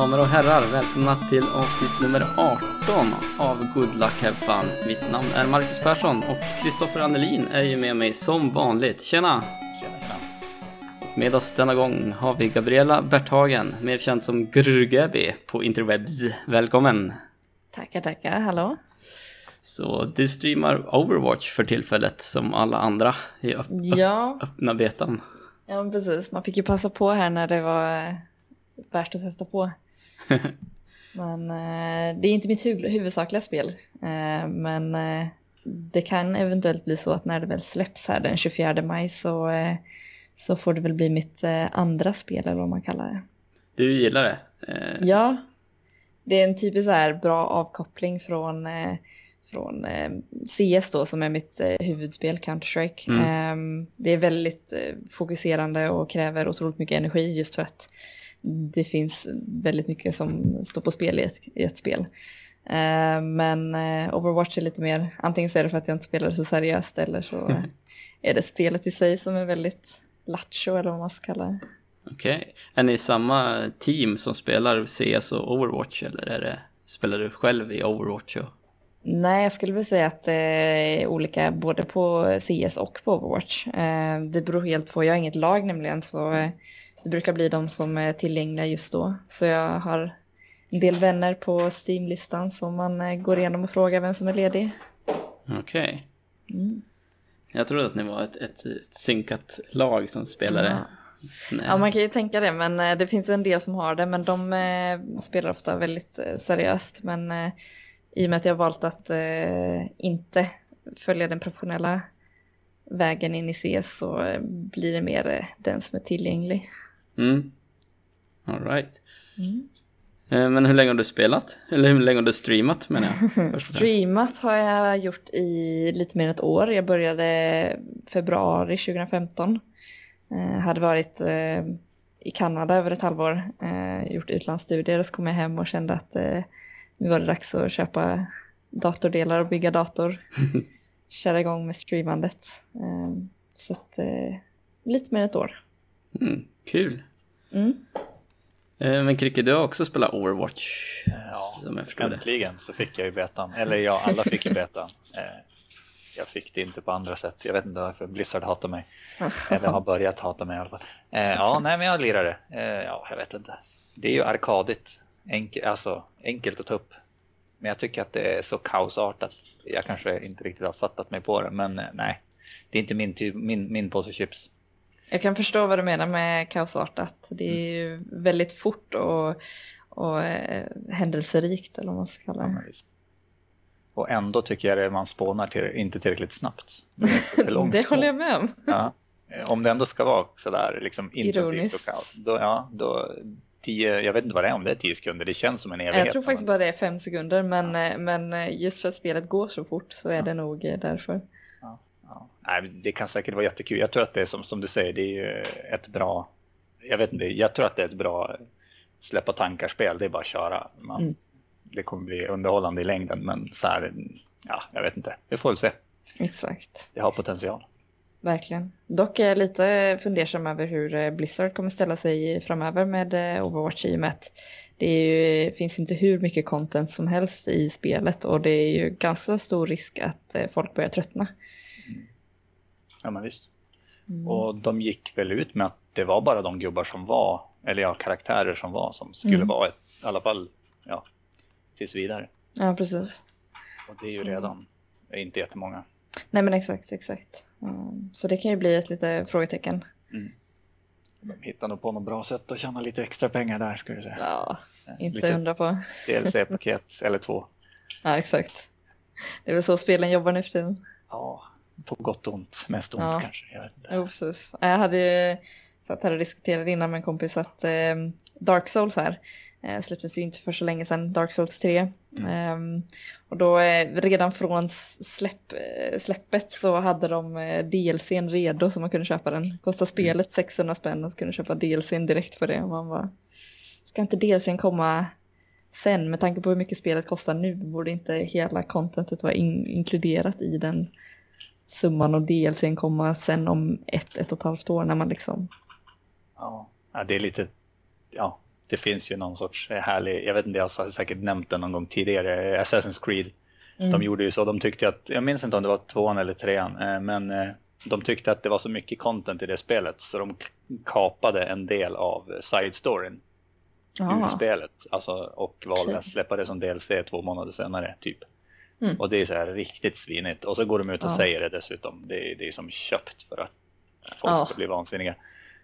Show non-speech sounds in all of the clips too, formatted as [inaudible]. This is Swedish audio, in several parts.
damer och herrar, välkomna till avsnitt nummer 18 av Good Luck Have Fun. Mitt namn är Marcus Persson och Kristoffer Annelin är ju med mig som vanligt. Tjena! Tjena, Med oss denna gång har vi Gabriella Berthagen, mer känd som Grgabi på interwebs. Välkommen! Tackar, tackar. Hallå? Så du streamar Overwatch för tillfället som alla andra i öpp Ja, öppna betan. ja precis. Man fick ju passa på här när det var eh, värt att testa på. [laughs] Men eh, det är inte mitt hu huvudsakliga spel. Eh, men eh, det kan eventuellt bli så att när det väl släpps här den 24 maj så, så får det väl bli mitt andra spel eller vad man kallar det. Du gillar det? Ja, det är en typisk så här bra avkoppling från, från CS då som är mitt huvudspel, Counter-Strike. Mm. Ehm, det är väldigt fokuserande och kräver otroligt mycket energi just för att det finns väldigt mycket som står på spel i ett, i ett spel. Ehm, men eh, Overwatch är lite mer, antingen så är det för att jag inte spelar så seriöst eller så eh, är det spelet i sig som är väldigt lattjo eller vad man ska kalla det. Okej. Är ni samma team som spelar CS och Overwatch eller är det, spelar du själv i Overwatch? Och... Nej, jag skulle väl säga att det är olika både på CS och på Overwatch. Eh, Det beror helt på, jag har inget lag nämligen så eh, det brukar bli de som är tillgängliga just då. Så jag har en del vänner på Steam-listan som man eh, går igenom och frågar vem som är ledig. Okej. Mm. Jag trodde att ni var ett, ett, ett synkat lag som spelade. Ja. Nej. Ja, man kan ju tänka det, men eh, det finns en del som har det, men de eh, spelar ofta väldigt eh, seriöst. Men eh, i och med att jag har valt att inte följa den professionella vägen in i CS så blir det mer den som är tillgänglig. Mm. All right. Mm. Eh, Men hur länge har du spelat? Eller hur länge har du streamat menar jag? [laughs] Streamat har jag gjort i lite mer än ett år. Jag började februari 2015. Eh, hade varit eh, i Kanada över ett halvår, gjort utlandsstudier och så kom jag hem och kände att nu var det dags att köpa datordelar och bygga dator. [laughs] Köra igång med streamandet. Så att, lite mer än ett år. Mm, kul. Mm. Eh, Men Kricke, du har också spelat Overwatch. Ja, Som jag förstod det. äntligen så fick jag ju betan. Eller ja, alla fick ju betan. Eh, Jag fick det inte på andra sätt. Jag vet inte varför Blizzard hatar mig. Eller har börjat hata mig i alla fall. Eh, Ja, nej men jag lirar det. Ja, jag vet inte. Det är ju arkadigt. Enkel, alltså enkelt att ta upp. Men jag tycker att det är så kaosartat. Jag kanske inte riktigt har fattat mig på det. Men nej, det är inte min, typ, min, min påse chips. Jag kan förstå vad du menar med kaosartat. Det är ju väldigt fort och, och eh, händelserikt eller vad man ska kalla Ja, det. visst. Och ändå tycker jag det man spånar till, inte tillräckligt snabbt. Det, för [laughs] Det håller jag med om. Ja. Eh, Om det ändå ska vara sådär liksom intensivt och kaos, då, ja, då tio, jag vet inte vad det är, om det är tio sekunder, det känns som en evighet. Jag tror faktiskt bara det är fem sekunder, men, eh, men eh, just för att spelet går så fort så är det nog därför. Nej, det kan säkert vara jättekul. Jag tror att det är som, som du säger, det är ju ett bra, jag vet inte, jag tror att det är ett bra släppa tankar-spel, det är bara att köra. Man, Mm. Det kommer bli underhållande i längden, men så här, ja, jag vet inte, vi får väl se. Exakt, Det har potential. verkligen. Dock är jag lite fundersam över hur eh, Blizzard kommer ställa sig framöver med eh, Overwatch i och med att det ju, finns inte hur mycket content som helst i spelet och det är ju ganska stor risk att eh, folk börjar tröttna. Ja, men visst. Mm. Och de gick väl ut med att det var bara de gubbar som var, eller ja, karaktärer som var, som skulle Mm. vara ett, i alla fall, ja, tills vidare. Ja, precis. Och det är ju Så. redan inte jättemånga. Nej men exakt, exakt. Mm. Så det kan ju bli ett lite frågetecken. De hittar nog på något bra sätt att tjäna lite extra pengar där, skulle jag säga. Ja, inte Lite undra på. DLC-paket eller två. [laughs] Ja, exakt. Det är väl så spelen jobbar nu för tiden. Ja, på gott och ont. Mest ont Ja. kanske. Jag vet inte. Jo, precis. Jag hade ju satt här och diskuterade innan med en kompis att eh, Dark Souls här eh, släpptes ju inte för så länge sedan, Dark Souls 3. Ehm, och då eh, redan från släpp, eh, släppet så hade de eh, DLCn redo så man kunde köpa den. Kostar spelet 600 spänn och så kunde köpa DLCn direkt för det. Och man bara, ska inte DLCn komma sen med tanke på hur mycket spelet kostar nu borde inte hela contentet vara in, inkluderat i den summan och DLCn komma sen om ett, ett och ett halvt år när man liksom... Ja. det är lite, ja, det finns ju någon sorts härlig, jag vet inte, jag har säkert nämnt den någon gång tidigare, Assassin's Creed. Mm. De gjorde ju så, de tyckte att, jag minns inte om det var tvåan eller trean, eh, men eh, de tyckte att det var så mycket content i det spelet så de kapade en del av side-storyn ur spelet. Alltså, och valde att släppa det som DLC två månader senare, typ. Mm. Och det är så här riktigt svinigt. Och så går de ut och ja. säger det dessutom. Det är, det är som köpt för att folk ja. ska bli vansinniga.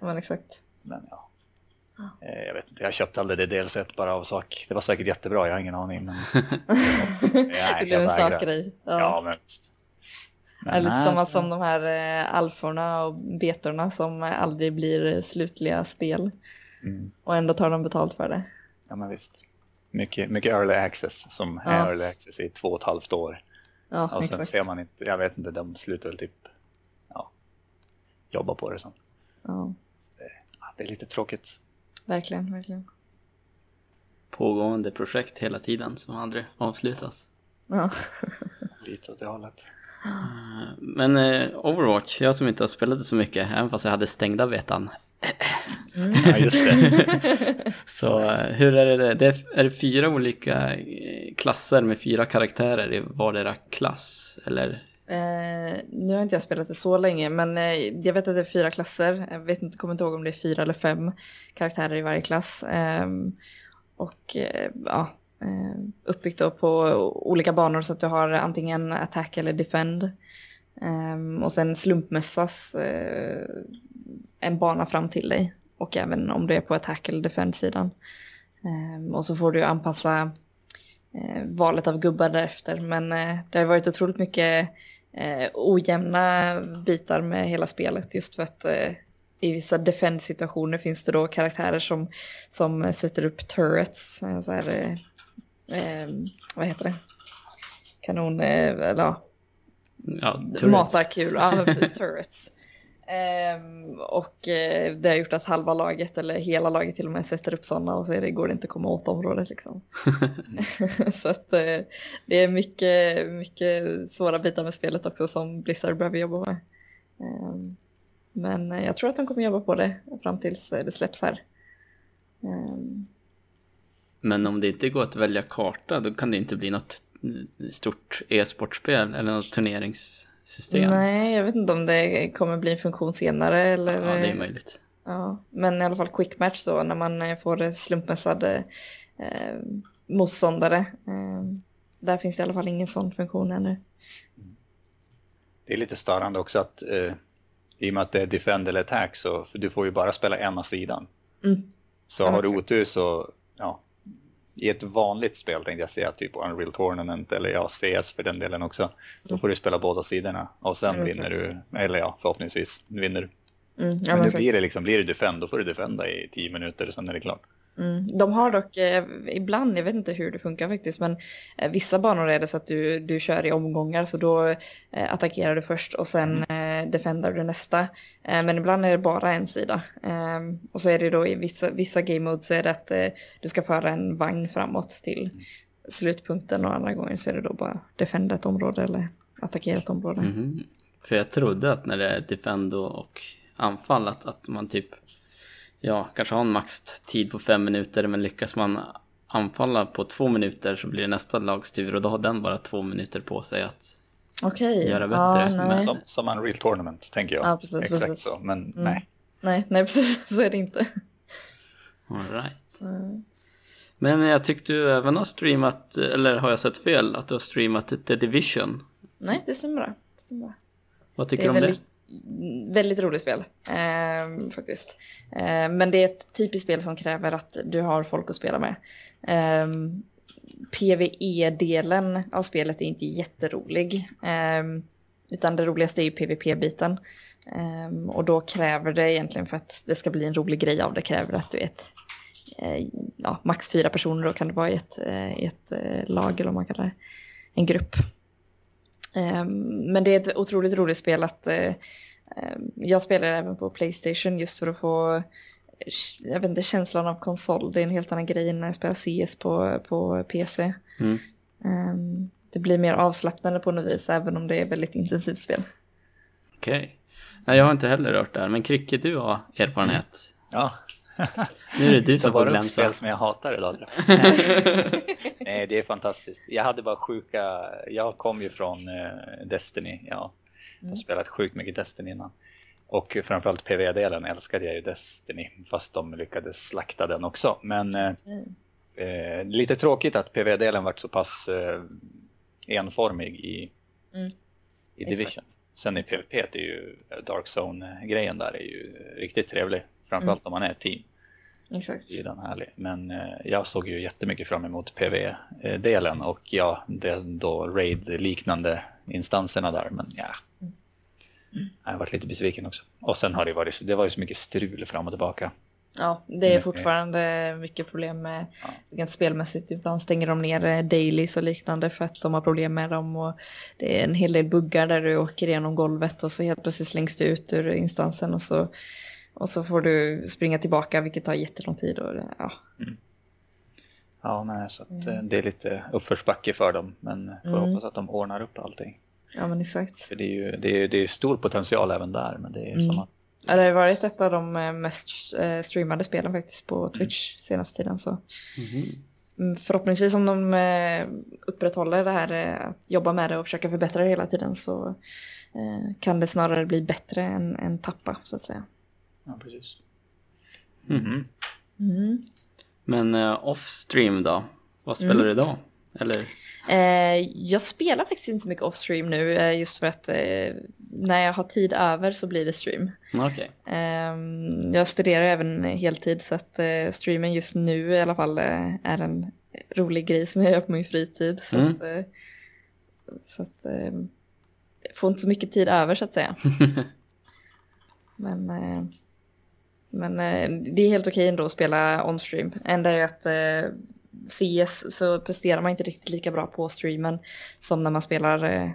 Men exakt. Men ja. Eh, jag vet inte, jag köpte aldrig det DLC bara av sak. Det var säkert jättebra, jag har ingen aning. Men... [laughs] det blev en sakgrej. Ja. ja, men... men lite samma som de här eh, alforna och betorna som aldrig blir slutliga spel. Mm. Och ändå tar de betalt för det. Ja, men visst. Mycket, mycket early access som ja. är early access i två och ett halvt år. Ja, och sen exakt. ser man inte, jag vet inte, de slutar väl typ ja, jobba på det sen. Ja. Det, det, är lite tråkigt. Verkligen, verkligen. Pågående projekt hela tiden som aldrig avslutas. Ja. lite åt det hållet. Men eh, Overwatch, jag som inte har spelat det så mycket, även fast jag hade stängda vetan. Mm. Ja, just det. [laughs] så eh, hur är det? det är, är det fyra olika eh, klasser med fyra karaktärer i vardera klass? Eller? Eh, nu har inte jag spelat det så länge, men eh, jag vet att det är fyra klasser. Jag vet inte, kommer inte ihåg om det är fyra eller fem karaktärer i varje klass. Eh, och ja, eh, Eh, uppbyggt då på olika banor så att du har antingen attack eller defend. Ehm, och sen slumpmässas eh, en bana fram till dig. Och även om du är på attack eller defend-sidan. Ehm, och så får du anpassa eh, valet av gubbar därefter. Men det har varit otroligt mycket ojämna bitar med hela spelet. Just för att i vissa defend-situationer finns det då karaktärer som, som sätter upp turrets. Så här, eh, vad heter det? Kanon, eh, eller ja. Ja, Matarkulor, ja precis, [laughs] turrets. Eh, och eh, det har gjort att halva laget eller hela laget till och med sätter upp sådana och så är det, går det inte att komma åt området liksom. [laughs] [laughs] så att eh, det är mycket, mycket svåra bitar med spelet också som Blizzard behöver jobba med. Ehm, men jag tror att de kommer jobba på det fram tills det släpps här. Ehm, men om det inte går att välja karta då kan det inte bli något stort e-sportspel eller något turneringssystem. Nej, jag vet inte om det kommer bli en funktion senare eller... Ja, det är möjligt. Ja, men i alla fall quick match då när man får slumpmässade eh, motståndare. Eh, där finns det i alla fall ingen sån funktion ännu. Det är lite störande också att eh, i och med att det är defend eller attack så för du får ju bara spela ena sidan. Mm. Så ja, har du otur så ja, i ett vanligt spel tänkte jag säga, typ Unreal Tournament eller ja, CS för den delen också. Då mm. får du spela båda sidorna och sen vinner du, eller ja, förhoppningsvis vinner du. Mm, ja, men nu blir det liksom, blir det defend, då får du defenda i tio minuter och sen är det klart. Mm. De har dock eh, ibland, jag vet inte hur det funkar faktiskt, men eh, vissa banor är det så att du, du kör i omgångar så då eh, attackerar du först och sen mm. eh, defendar du nästa. Eh, men ibland är det bara en sida. Ehm, och så är det då i vissa, vissa game modes så är det att eh, du ska föra en vagn framåt till slutpunkten och andra gånger så är det då bara defenda ett område eller attackera ett område. Mm. För jag trodde att när det är defend och anfall att, att man typ ja, kanske ha en maxtid på fem minuter men lyckas man anfalla på två minuter så blir det nästa lags tur och då har den bara två minuter på sig att okay. göra bättre. Ja, men... som, som en real tournament tänker jag. Ja, precis, Exakt precis. så, men mm. nej. Nej, nej [laughs] precis så är det inte. All right. Mm. Men jag tyckte du även har streamat, eller har jag sett fel, att du har streamat The Division? Nej, det stämmer bra. Det stämmer bra. Vad tycker du om väldigt, väldigt roligt spel eh, faktiskt. Eh, men det är ett typiskt spel som kräver att du har folk att spela med. Eh, PVE-delen av spelet är inte jätterolig. Ehm, utan det roligaste är ju PVP-biten. Ehm, och då kräver det egentligen för att det ska bli en rolig grej av det kräver att du är ett eh, ja, max fyra personer då kan det vara i ett, eh, i ett eh, lag eller vad man kallar det, en grupp. Ehm, men det är ett otroligt roligt spel att eh, ehm, jag spelar även på Playstation just för att få jag vet inte, känslan av konsol. Det är en helt annan grej när jag spelar CS på, på PC. Mm. Um, det blir mer avslappnande på något vis, även om det är väldigt intensivt spel. Okej. Okay. Nej, jag har inte heller rört där, men Kricke, du har erfarenhet. Ja, Nu är det du som får glänsa. spel som jag hatar idag. [laughs] Nej, det är fantastiskt. Jag hade bara sjuka... Jag kom ju från eh, Destiny. Ja. Jag har spelat sjukt mycket Destiny innan. Och framförallt PV-delen älskade jag ju Destiny. Fast de lyckades slakta den också. Men eh, eh, lite tråkigt att PV-delen vart så pass eh, enformig i, Mm. i Division. Sen i PVP, det är ju Dark Zone-grejen där är ju riktigt trevlig. Framförallt om man är ett team. Exakt. Det är den härlig. Men eh, jag såg ju jättemycket fram emot PV-delen och ja, det då raid-liknande instanserna där. Men ja, jag har varit lite besviken också. Och sen har det varit, det var ju så mycket strul fram och tillbaka. Ja, det är Mycket. fortfarande mycket problem med Ja. rent spelmässigt. Ibland stänger de ner eh, dailies och liknande för att de har problem med dem. Och det är en hel del buggar där du åker igenom golvet och så helt plötsligt slängs du ut ur instansen och så, och så får du springa tillbaka vilket tar jättelång tid. Och, ja. Ja, nej, så att, eh, det är lite uppförsbacke för dem. Men får Mm. hoppas att de ordnar upp allting. ja, men exakt. För det är ju det är, det är stor potential även där. Men det är som Mm. att, Ja, det har varit ett av de eh, mest eh, streamade spelen faktiskt på Twitch senaste tiden. Så. Mhm. Mm, Förhoppningsvis om de upprätthåller det här, att jobba med det och försöka förbättra det hela tiden så kan det snarare bli bättre än, än tappa så att säga. Ja, precis. Mm. Mm. Men uh, off-stream då? Vad spelar Mm. du då? Eller? Eh, jag spelar faktiskt inte så mycket off-stream nu eh, just för att eh, när jag har tid över så blir det stream. Okej. Ehm, jag studerar även heltid så att eh, streamen just nu i alla fall eh, är en rolig grej som jag gör på min fritid. Så Mm. att, eh, så att eh, jag får inte så mycket tid över så att säga. [laughs] Men, eh, men eh, det är helt okej ändå att spela on-stream. Enda är att eh, CS så presterar man inte riktigt lika bra på streamen som när man spelar eh,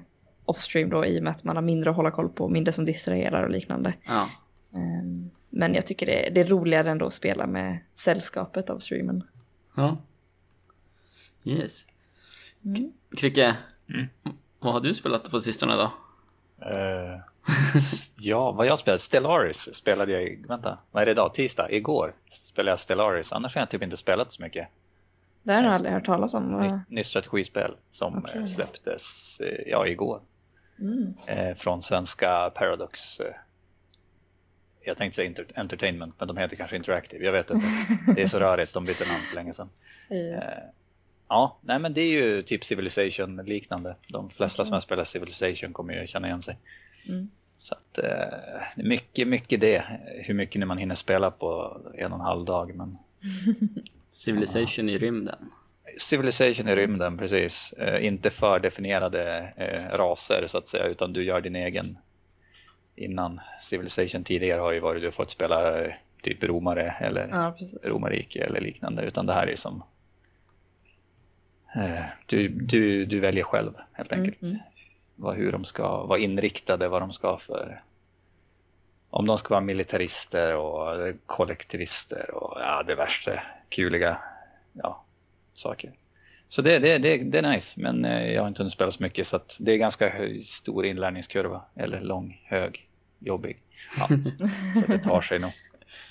off-stream då i och med att man har mindre att hålla koll på, mindre som distraherar och liknande. ja. Ehm, Men jag tycker det, det är roligare ändå att spela med sällskapet av streamen. ja. Yes. Mm. Kricke, Mm. vad har du spelat på sistone då? Eh, [laughs] ja, vad jag spelade? Stellaris spelade jag vänta, vad är det idag? Tisdag? Igår spelade jag Stellaris. Annars har jag typ inte spelat så mycket. Det har jag aldrig hört talas om. Nytt, strategispel som Okej. eh, släpptes eh, ja, igår. Mm. Eh, från svenska Paradox. Eh, jag tänkte säga inter- Entertainment, men de heter kanske Interactive. Jag vet inte. [laughs] Det är så rörigt, de bytte namn för länge sedan. Eh, ja, nej men det är ju typ Civilization liknande. De flesta Okej. som har spelat Civilization kommer ju känna igen sig. Mm. Så att eh, mycket, mycket det. Hur mycket man hinner spela på en och en halv dag. Men [laughs] Civilization i rymden. Civilization i rymden, precis. Eh, inte fördefinierade eh, raser så att säga, utan du gör din egen. Innan Civilization tidigare har ju varit du fått spela eh, typ romare eller Ja, romarrike eller liknande, utan det här är som du, du, du väljer själv helt Mm, enkelt. mm. Vad, hur de ska vara inriktade, vad de ska för om de ska vara militarister och kollektivister och ja, det värsta kuliga ja, saker. Så det, det, det, det är nice, men eh, jag har inte hunnit spela så mycket så det är ganska stor inlärningskurva, eller lång, hög, jobbig. Ja, [laughs] så det tar sig nog.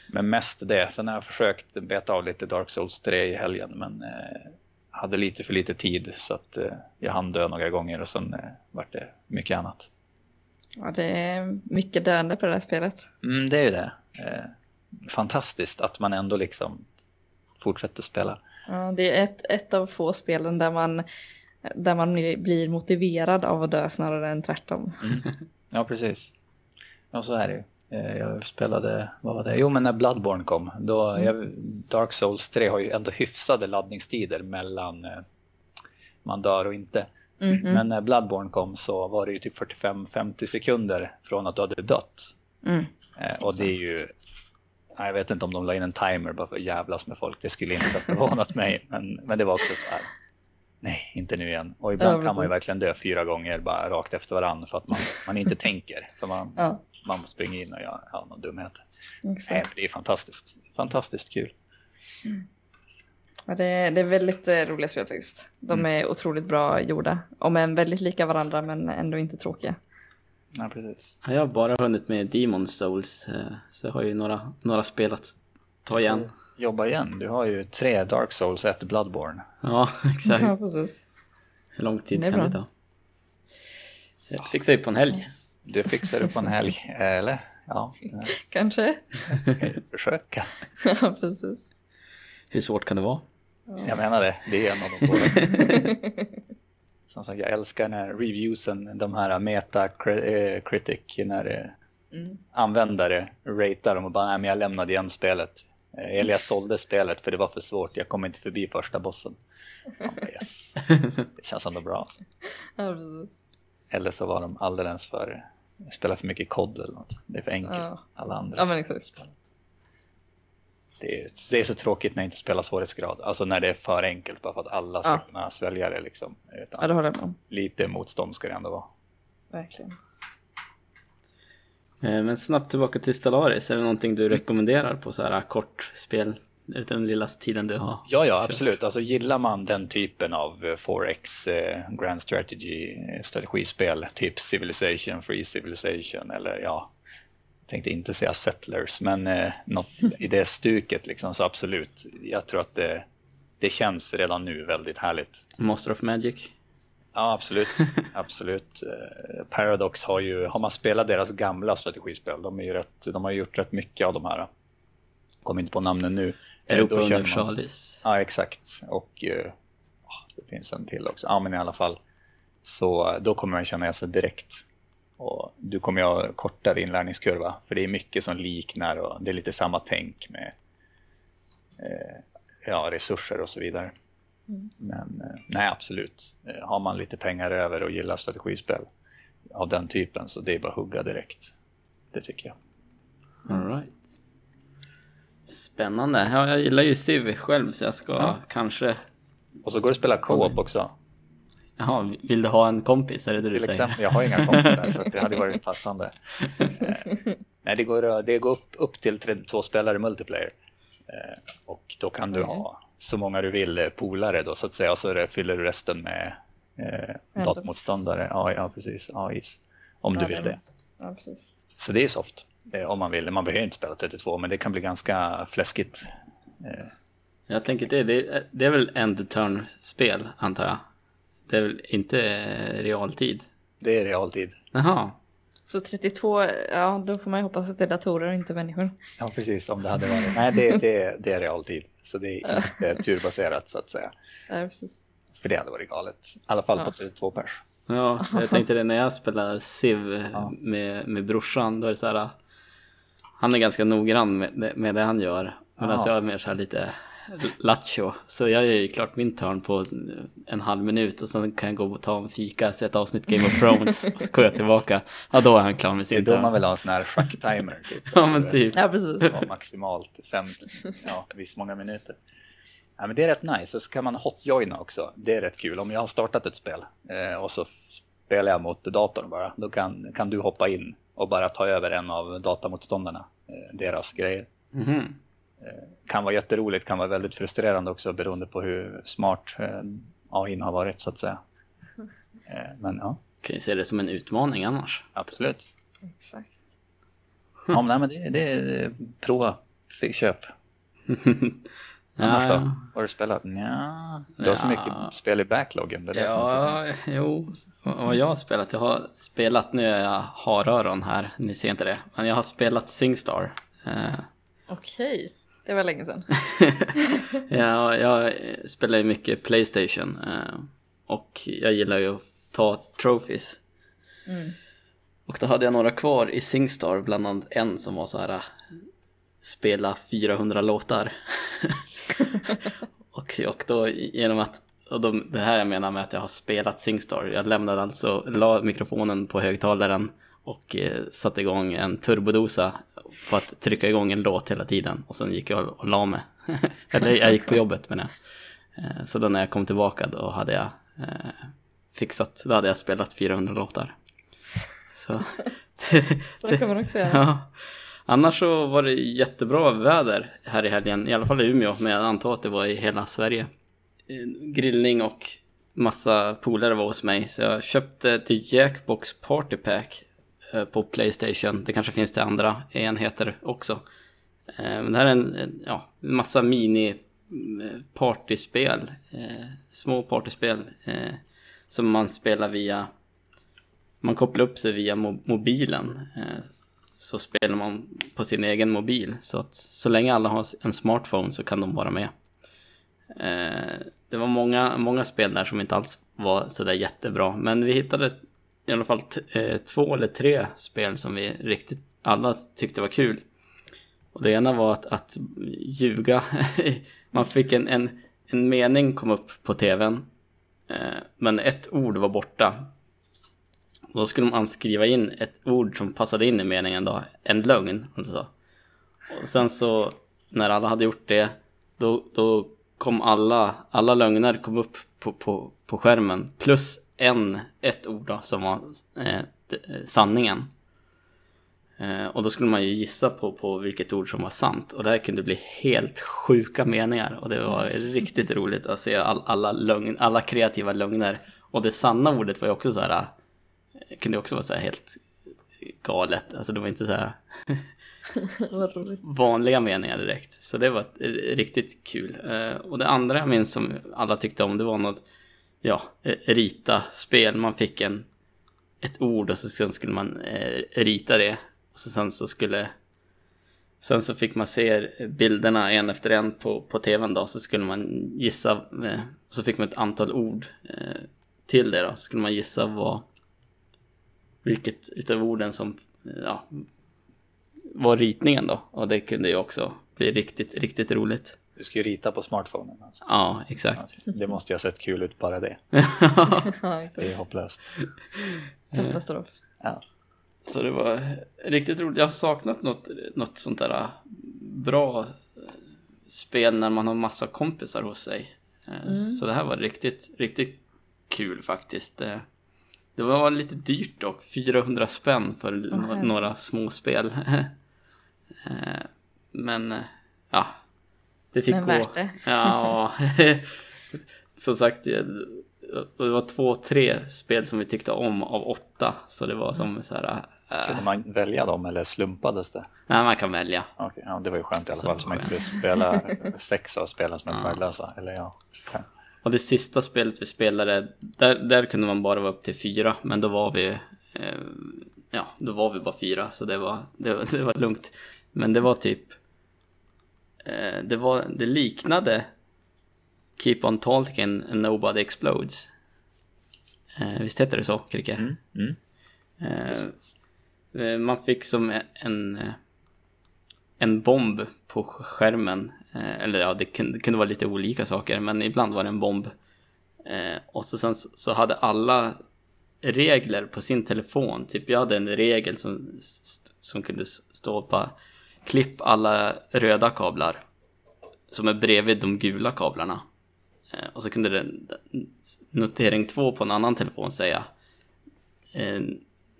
Men mest det. Sen har jag försökt beta av lite Dark Souls 3 i helgen, men eh, hade lite för lite tid så att eh, jag hann dö några gånger och sen eh, vart det mycket annat. Ja, det är mycket döende på det här spelet. Mm, det är ju det. Eh, fantastiskt att man ändå liksom fortsätter spela. Ja, det är ett, ett av få spelen där man, där man blir motiverad av att dö snarare än tvärtom. Ja, precis. Ja, så är det ju. Eh, Jag spelade, vad var det? Jo, men när Bloodborne kom, då, jag, Dark Souls 3 har ju ändå hyfsade laddningstider mellan eh, man dör och inte. Mhm. Men när Bloodborne kom så var det ju typ 45-50 sekunder från att du hade dött. Mm. Eh, och det är ju... Jag vet inte om de la in en timer bara för att jävlas med folk. Det skulle inte ha förvånat mig. Men, men det var också så här. Nej, inte nu igen. Och ibland Ja, kan man ju verkligen dö fyra gånger bara rakt efter varandra för att man, man inte tänker. För man, Ja, man springer in och gör ja, någon dumhet. Nej, men det är fantastiskt. Fantastiskt kul. Ja, det, är, det är väldigt eh, roliga spel faktiskt. De är otroligt bra gjorda. Om än väldigt lika varandra men ändå inte tråkiga. Ja, precis. Ja, Jag har bara hunnit med Demon Souls, eh, så jag har ju några, några spelat ta igen. Jobba igen. Du har ju tre Dark Souls, ett Bloodborne. Ja, [laughs] exakt. Ja, precis. Hur lång tid Det kan det bra. ta? Jag fixar ju på en helg. Det fixar du på en helg, eller? Ja, Kanske. försöka. Ja, precis. Hur svårt kan det vara? Jag menar det, det är en av de svåraste. [laughs] Som sagt, jag älskar när reviewsen, de här meta-critic, när eh, användare ratear dem och bara, nej men jag lämnade igen spelet. Eh, Eller jag sålde spelet för det var för svårt, jag kom inte förbi första bossen. Ja, yes. [laughs] Det känns ändå bra. Ja, precis. Eller så var de alldeles för, spelar för mycket kod eller något. Det är för enkelt. Ja. Alla andra Ja, men exakt. det, är, det är så tråkigt när det inte spelar svårighetsgrad. Alltså när det är för enkelt bara för att alla ska Ja. kunna svälja det liksom. Utan Ja, det håller jag med om. lite motstånd ska det ändå vara. Verkligen. Eh, Men snabbt tillbaka till Stellaris. Är det någonting du rekommenderar på så här kort spel? Utan den lilla tiden du har? Ja, ja, absolut. Alltså gillar man den typen av eh, 4X eh, Grand Strategy eh, strategispel, typ Civilization, Free Civilization eller ja, tänkte inte säga Settlers, men eh, något i det [laughs] stuket liksom, så absolut. Jag tror att det, det känns redan nu väldigt härligt. Master of Magic? Ja, absolut. [laughs] absolut. Eh, Paradox har ju, har man spelat deras gamla strategispel, de, är ju rätt, de har ju gjort rätt mycket av de här. Kommer inte på namnen nu. Europa man- Universalis? Ja, exakt. Och eh, ah, det finns en till också. Ja, men i alla fall. Så eh, då kommer man känna sig direkt. Och du kommer ju ha kortare inlärningskurva. För det är mycket som liknar och det är lite samma tänk med eh, ja, resurser och så vidare. Men eh, nej, absolut. Har man lite pengar över och gillar strategispel av den typen så det är bara att hugga direkt. Det tycker jag. All right. Spännande. Ja, jag gillar ju Civ själv så jag ska Ja. kanske... Och så går det att spela co-op också. Jaha, vill du ha en kompis? Är det det du Till säger? exempel, jag har inga kompisar så det hade varit [laughs] passande. Eh, nej, det går, det går upp, upp till 32 spelare multiplayer. Eh, och då kan du ha så många du vill eh, polare då så att säga och så fyller du resten med eh, datamotståndare. Ja, ja, precis. AIs. Om du vill det-. Ja, precis. Så det är soft om man vill. Man behöver inte spela 32 men det kan bli ganska fläskigt. Jag tänker det, det, är- det är väl end-turn-spel antar jag? Det är väl inte eh, realtid? Det är realtid. Jaha, Så 32, ja då får man ju hoppas att det är datorer och inte människor. Ja, precis. Om det hade varit. Nej, det, det, det är realtid. Så det är inte [laughs] turbaserat så att säga. Ja, precis. För det hade varit galet. I alla fall på Ja. 32 pers. Ja, jag tänkte det när jag spelar Civ eh, med, med brorsan, då är det så här. Han är ganska noggrann med, med det han gör. Medan Ja. jag är mer så här lite lattjo. Så jag gör ju klart min turn på en halv minut och sen kan jag gå och ta en fika, se ett avsnitt Game of Thrones [laughs] och så går jag tillbaka. Ja, då är han klar med Det är sin då turn. man vill ha en sån här schacktimer. Typ. [laughs] Ja, men det typ. Ja, precis. maximalt fem, ja, visst många minuter. Ja, men det är rätt nice. Och så kan man hotjoina också. Det är rätt kul. Om jag har startat ett spel eh, och så spelar jag mot datorn bara. Då kan, kan du hoppa in och bara ta över en av datamotståndarna. Eh, deras grejer. Mhm. Kan vara jätteroligt, kan vara väldigt frustrerande också beroende på hur smart eh, AI har varit så att säga. [laughs] Men ja, Kan ju se det som en utmaning annars. absolut. Exakt. Ja, men, nej, men det, det är prova, köp. [laughs] Annars Ja, då? ja. Vad har du spelat? Ja, du har så Ja. mycket spel i backloggen. Det är det som är. Ja, jo. Vad jag har spelat? Jag har spelat, nu är jag haröron här, ni ser inte det. Men jag har spelat Singstar. Eh, Okej, det var länge sedan. [laughs] ja, jag spelar ju mycket Playstation. eh, och jag gillar ju att ta trophies. Och då hade jag några kvar i Singstar, bland annat en som var så här spela 400 låtar. [laughs] och, och då genom att, och de, det här jag menar med att jag har spelat Singstar, jag lämnade alltså, la mikrofonen på högtalaren och eh, satte igång en turbodosa på att trycka igång en låt hela tiden och sen gick jag och la mig. [laughs] Eller jag gick på jobbet menar jag. Eh, så då när jag kom tillbaka då hade jag eh, fixat, då hade jag spelat 400 låtar. Så [laughs] Så kan man också göra. Ja. Annars så var det jättebra väder här i helgen, i alla fall i Umeå, men jag antar att det var i hela Sverige. Eh, grillning och massa polare var hos mig, så jag köpte till Jackbox Party Pack eh, på Playstation. Det kanske finns till andra enheter också. Eh, men det här är en, ja, massa mini-partyspel, små partyspel. Som man spelar via... Man kopplar upp sig via mobilen. Så spelar man på sin egen mobil. Så att så länge alla har en smartphone så kan de vara med. Eh, det var många, många spel där som inte alls var sådär jättebra. Men vi hittade i alla fall eh, två eller tre spel som vi riktigt alla tyckte var kul. Och det ena var att, att ljuga. [laughs] Man fick en, en, en mening kom upp på tvn. Eh, men ett ord var borta. Då skulle man skriva in ett ord som passade in i meningen då. En lögn. Alltså. Och sen så när alla hade gjort det. Då, då kom alla, alla lögner kom upp på, på, på skärmen. Plus en, ett ord då, som var eh, eh, sanningen. Eh, och då skulle man ju gissa på, på vilket ord som var sant. Och det här kunde bli helt sjuka meningar. Och det var riktigt roligt att se all, alla, lögn, alla kreativa lögner. Och det sanna ordet var ju också så här, kunde också vara så här helt galet. Alltså det var inte så här [laughs] vanliga meningar direkt. Så det var riktigt kul. Eh, och det andra jag minns som alla tyckte om, det var något, ja, rita spel. Man fick en, ett ord och så sen skulle man rita det och så sen så skulle Sen så fick man se bilderna en efter en på, på tvn då, så skulle man gissa, eh, så fick man ett antal ord eh, till det då, så skulle man gissa vad, vilket utav orden som, ja, var ritningen då. Och det kunde ju också bli riktigt, riktigt roligt. Du ska ju rita på smartphonen alltså. Ja, exakt. Det måste ju ha sett kul ut bara det. [laughs] [laughs] det är hopplöst. Katastrof. Ja. Så det var riktigt roligt. Jag har saknat något, något sånt där äh, bra äh, spel när man har massa kompisar hos sig. Äh, mm. Så det här var riktigt, riktigt kul faktiskt. Det var lite dyrt dock, 400 spänn för oh, några små spel. [laughs] Men ja, det fick Men gå. värt det. Ja, [laughs] [laughs] som sagt, det var två, tre spel som vi tyckte om av åtta. Så det var som så här. Äh... Kunde man välja dem eller slumpades det? Nej, man kan välja. Okay, ja, det var ju skönt i alla så fall. Så man inte spela sex av spelen som är ja. värdelösa. Eller ja. Och det sista spelet vi spelade, där, där kunde man bara vara upp till fyra. Men då var vi, eh, ja, då var vi bara fyra. Så det var, det, var, [laughs] det var lugnt. Men det var typ, eh, det var, det liknade Keep on talking and nobody explodes. Eh, visst heter det så, Kricke? Mm, mm. Eh, man fick som en, en bomb på skärmen. Eh, eller ja, det kunde, det kunde, vara lite olika saker, men ibland var det en bomb. Eh, och så sen så hade alla regler på sin telefon. Typ jag hade en regel som, som kunde stå på klipp alla röda kablar som är bredvid de gula kablarna. Eh, och så kunde den, notering 2 på en annan telefon säga eh,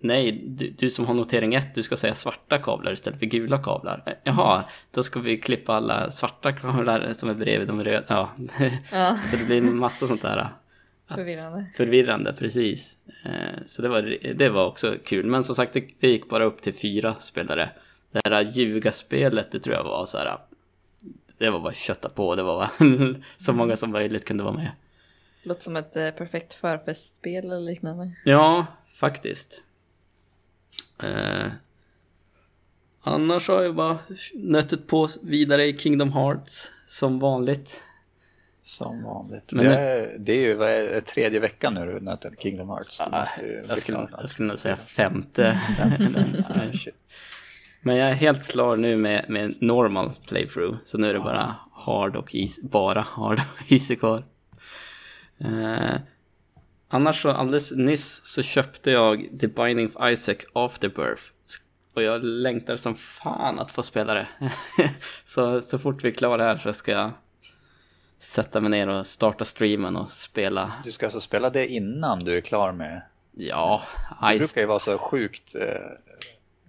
Nej, du, du, som har notering 1, du ska säga svarta kablar istället för gula kablar. Eh, jaha, då ska vi klippa alla svarta kablar som är bredvid de röda. Ja. ja. [laughs] så det blir en massa sånt där. Att, förvirrande. Förvirrande, precis. Så det var, det var också kul. Men som sagt, det, det gick bara upp till fyra spelare. Det här ljugaspelet, det tror jag var så här det var bara att kötta på. Det var [laughs] så många som möjligt kunde vara med. Låter som ett eh, perfekt förfestspel eller liknande. Ja, faktiskt. Eh, annars har jag bara nöttet på vidare i Kingdom Hearts som vanligt. Som vanligt. Men, det, är, det är ju vad är, tredje veckan nu du nöter Kingdom Hearts. Ja, jag, skulle, jag skulle nog säga femte. [laughs] Men jag är helt klar nu med, med normal playthrough. Så nu är det bara hard och easy, bara hard och [laughs] easy kvar. Eh, annars så alldeles nyss så köpte jag The Binding of Isaac Afterbirth. Och jag längtar som fan att få spela det. [laughs] så, så fort vi är klara här så ska jag sätta mig ner och starta streamen och spela. Du ska alltså spela det innan du är klar med? Ja. Du brukar ju vara så sjukt eh,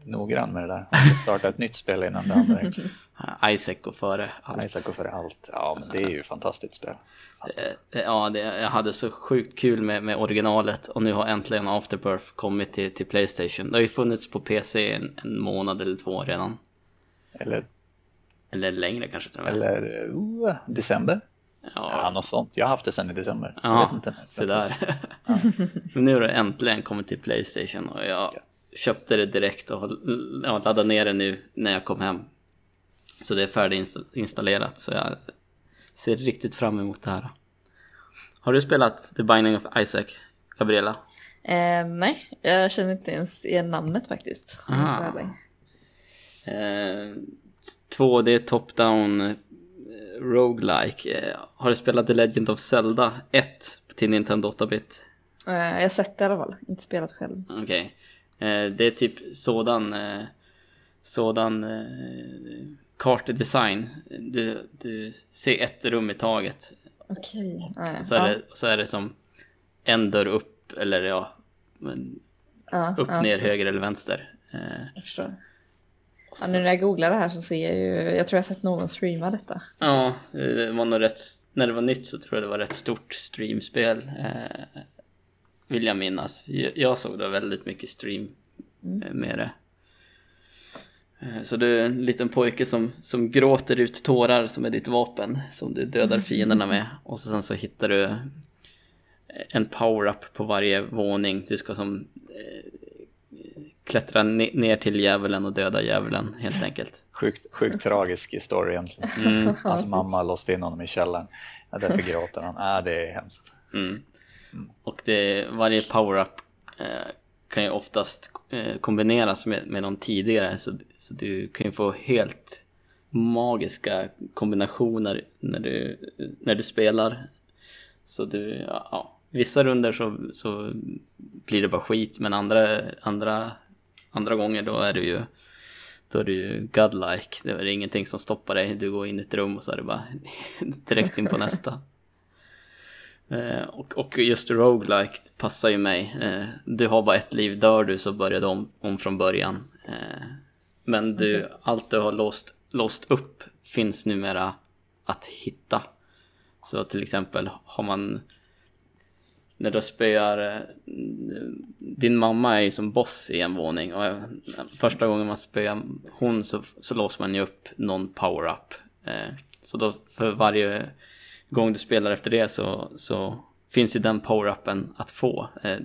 noggrann med det där. Man starta ett nytt spel innan det andra. [laughs] Isaac går före allt. Isaac går före allt. Ja, men det är ju fantastiskt spel. Eh, ja, det, jag hade så sjukt kul med, med originalet och nu har äntligen Afterbirth kommit till, till Playstation. Det har ju funnits på PC en, en månad eller två redan. Eller Eller längre kanske till och med. Eller uh, december? Ja. Ja, något sånt. Jag har haft det sedan i december. Ja så där. [laughs] Men nu har det äntligen kommit till Playstation och jag köpte det direkt och har ja, laddade ner det nu när jag kom hem. Så det är färdiginstallerat så jag ser riktigt fram emot det här. Har du spelat The Binding of Isaac, Gabriella? Eh, nej, jag känner inte ens igen namnet faktiskt. om jag ska Ah. vara ärlig. Eh, 2D top-down eh, roguelike. Eh, har du spelat The Legend of Zelda 1 till Nintendo 8-bit? Eh, jag har sett det i alla fall, inte spelat själv. Okej. Eh, det är typ sådan, eh, sådan eh, kartdesign. Du, du ser ett rum i taget. Okej. eh, Så är, det, så är det som en dörr upp eller ja, ja, upp, ja, ner, precis. höger eller vänster. Eh, Jag förstår. Ja, nu när jag googlar det här så ser jag ju, jag tror jag sett någon streama detta. Ja, det var nog rätt, när det var nytt så tror jag det var rätt stort streamspel. Eh, vill jag minnas. Jag, såg det väldigt mycket stream eh, med det. Eh, så du är en liten pojke som, som gråter ut tårar som är ditt vapen. Som du dödar [laughs] fienderna med. Och sen så hittar du eh, en power-up på varje våning. Du ska som klättra ne- ner till djävulen och döda djävulen helt enkelt. Sjukt, sjukt tragisk story egentligen. Mm. Hans mamma låste in honom i källaren. Därför gråter han. Äh, det är hemskt. Mm. Och det, varje power-up eh, kan ju oftast eh, kombineras med, med någon tidigare så, så du kan ju få helt magiska kombinationer när du, när du spelar. Så du, ja, ja. vissa runder så, så blir det bara skit men andra, andra, andra gånger då är du ju då är du ju godlike. Det är ingenting som stoppar dig. Du går in i ett rum och så är det bara [laughs] direkt in på nästa. Eh, och, och just roguelike passar ju mig. Eh, du har bara ett liv, dör du så börjar du om, om från början. Eh, men du, allt du har låst, låst upp finns numera att hitta. Så till exempel har man när du spöar din mamma är ju som boss i en våning och första gången man spöar hon så, så låser man ju upp någon power-up. Så då för varje gång du spelar efter det så, så finns ju den power-upen att få. Eh,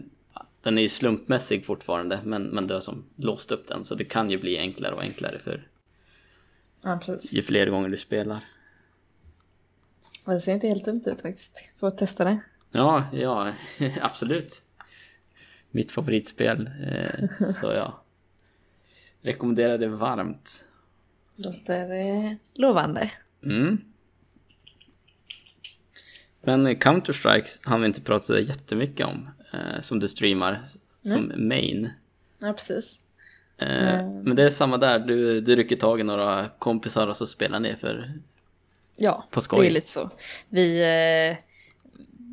den är ju slumpmässig fortfarande men, men du har som låst upp den så det kan ju bli enklare och enklare för Ja, ju fler gånger du spelar. Det ser inte helt dumt ut faktiskt. Får testa det. Ja, ja, [laughs] absolut. Mitt favoritspel. Eh, så ja. Rekommenderar det varmt. Låter eh, lovande. Mm. Men Counter-Strike har vi inte pratat så jättemycket om. Eh, som du streamar som main. Ja, precis. Eh, Men det är samma där. Du, du rycker tag i några kompisar och så spelar ni för... Ja, På skoj. det är lite så. Vi, eh,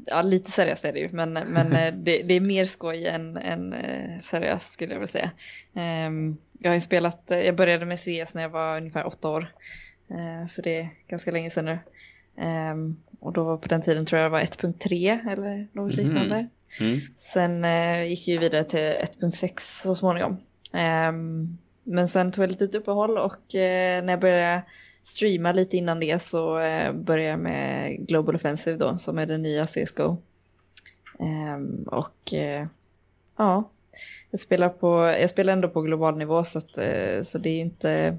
ja lite seriöst är det ju, men, men [laughs] eh, det, det är mer skoj än, än eh, seriöst skulle jag vilja säga. Ehm, jag har ju spelat, jag började med CS när jag var ungefär åtta år. Så det är ganska länge sedan nu. Och då var på den tiden tror jag det var 1.3 eller något Mhm. liknande. Mm. Sen eh, gick jag vidare till 1.6 så småningom. Ehm, men sen tog jag lite ett uppehåll och eh, när jag började streama lite innan det så eh, började jag med Global Offensive då som är det nya CSGO. Ehm, och eh, ja, jag spelar, på, jag spelar ändå på global nivå så, att, eh, så det är inte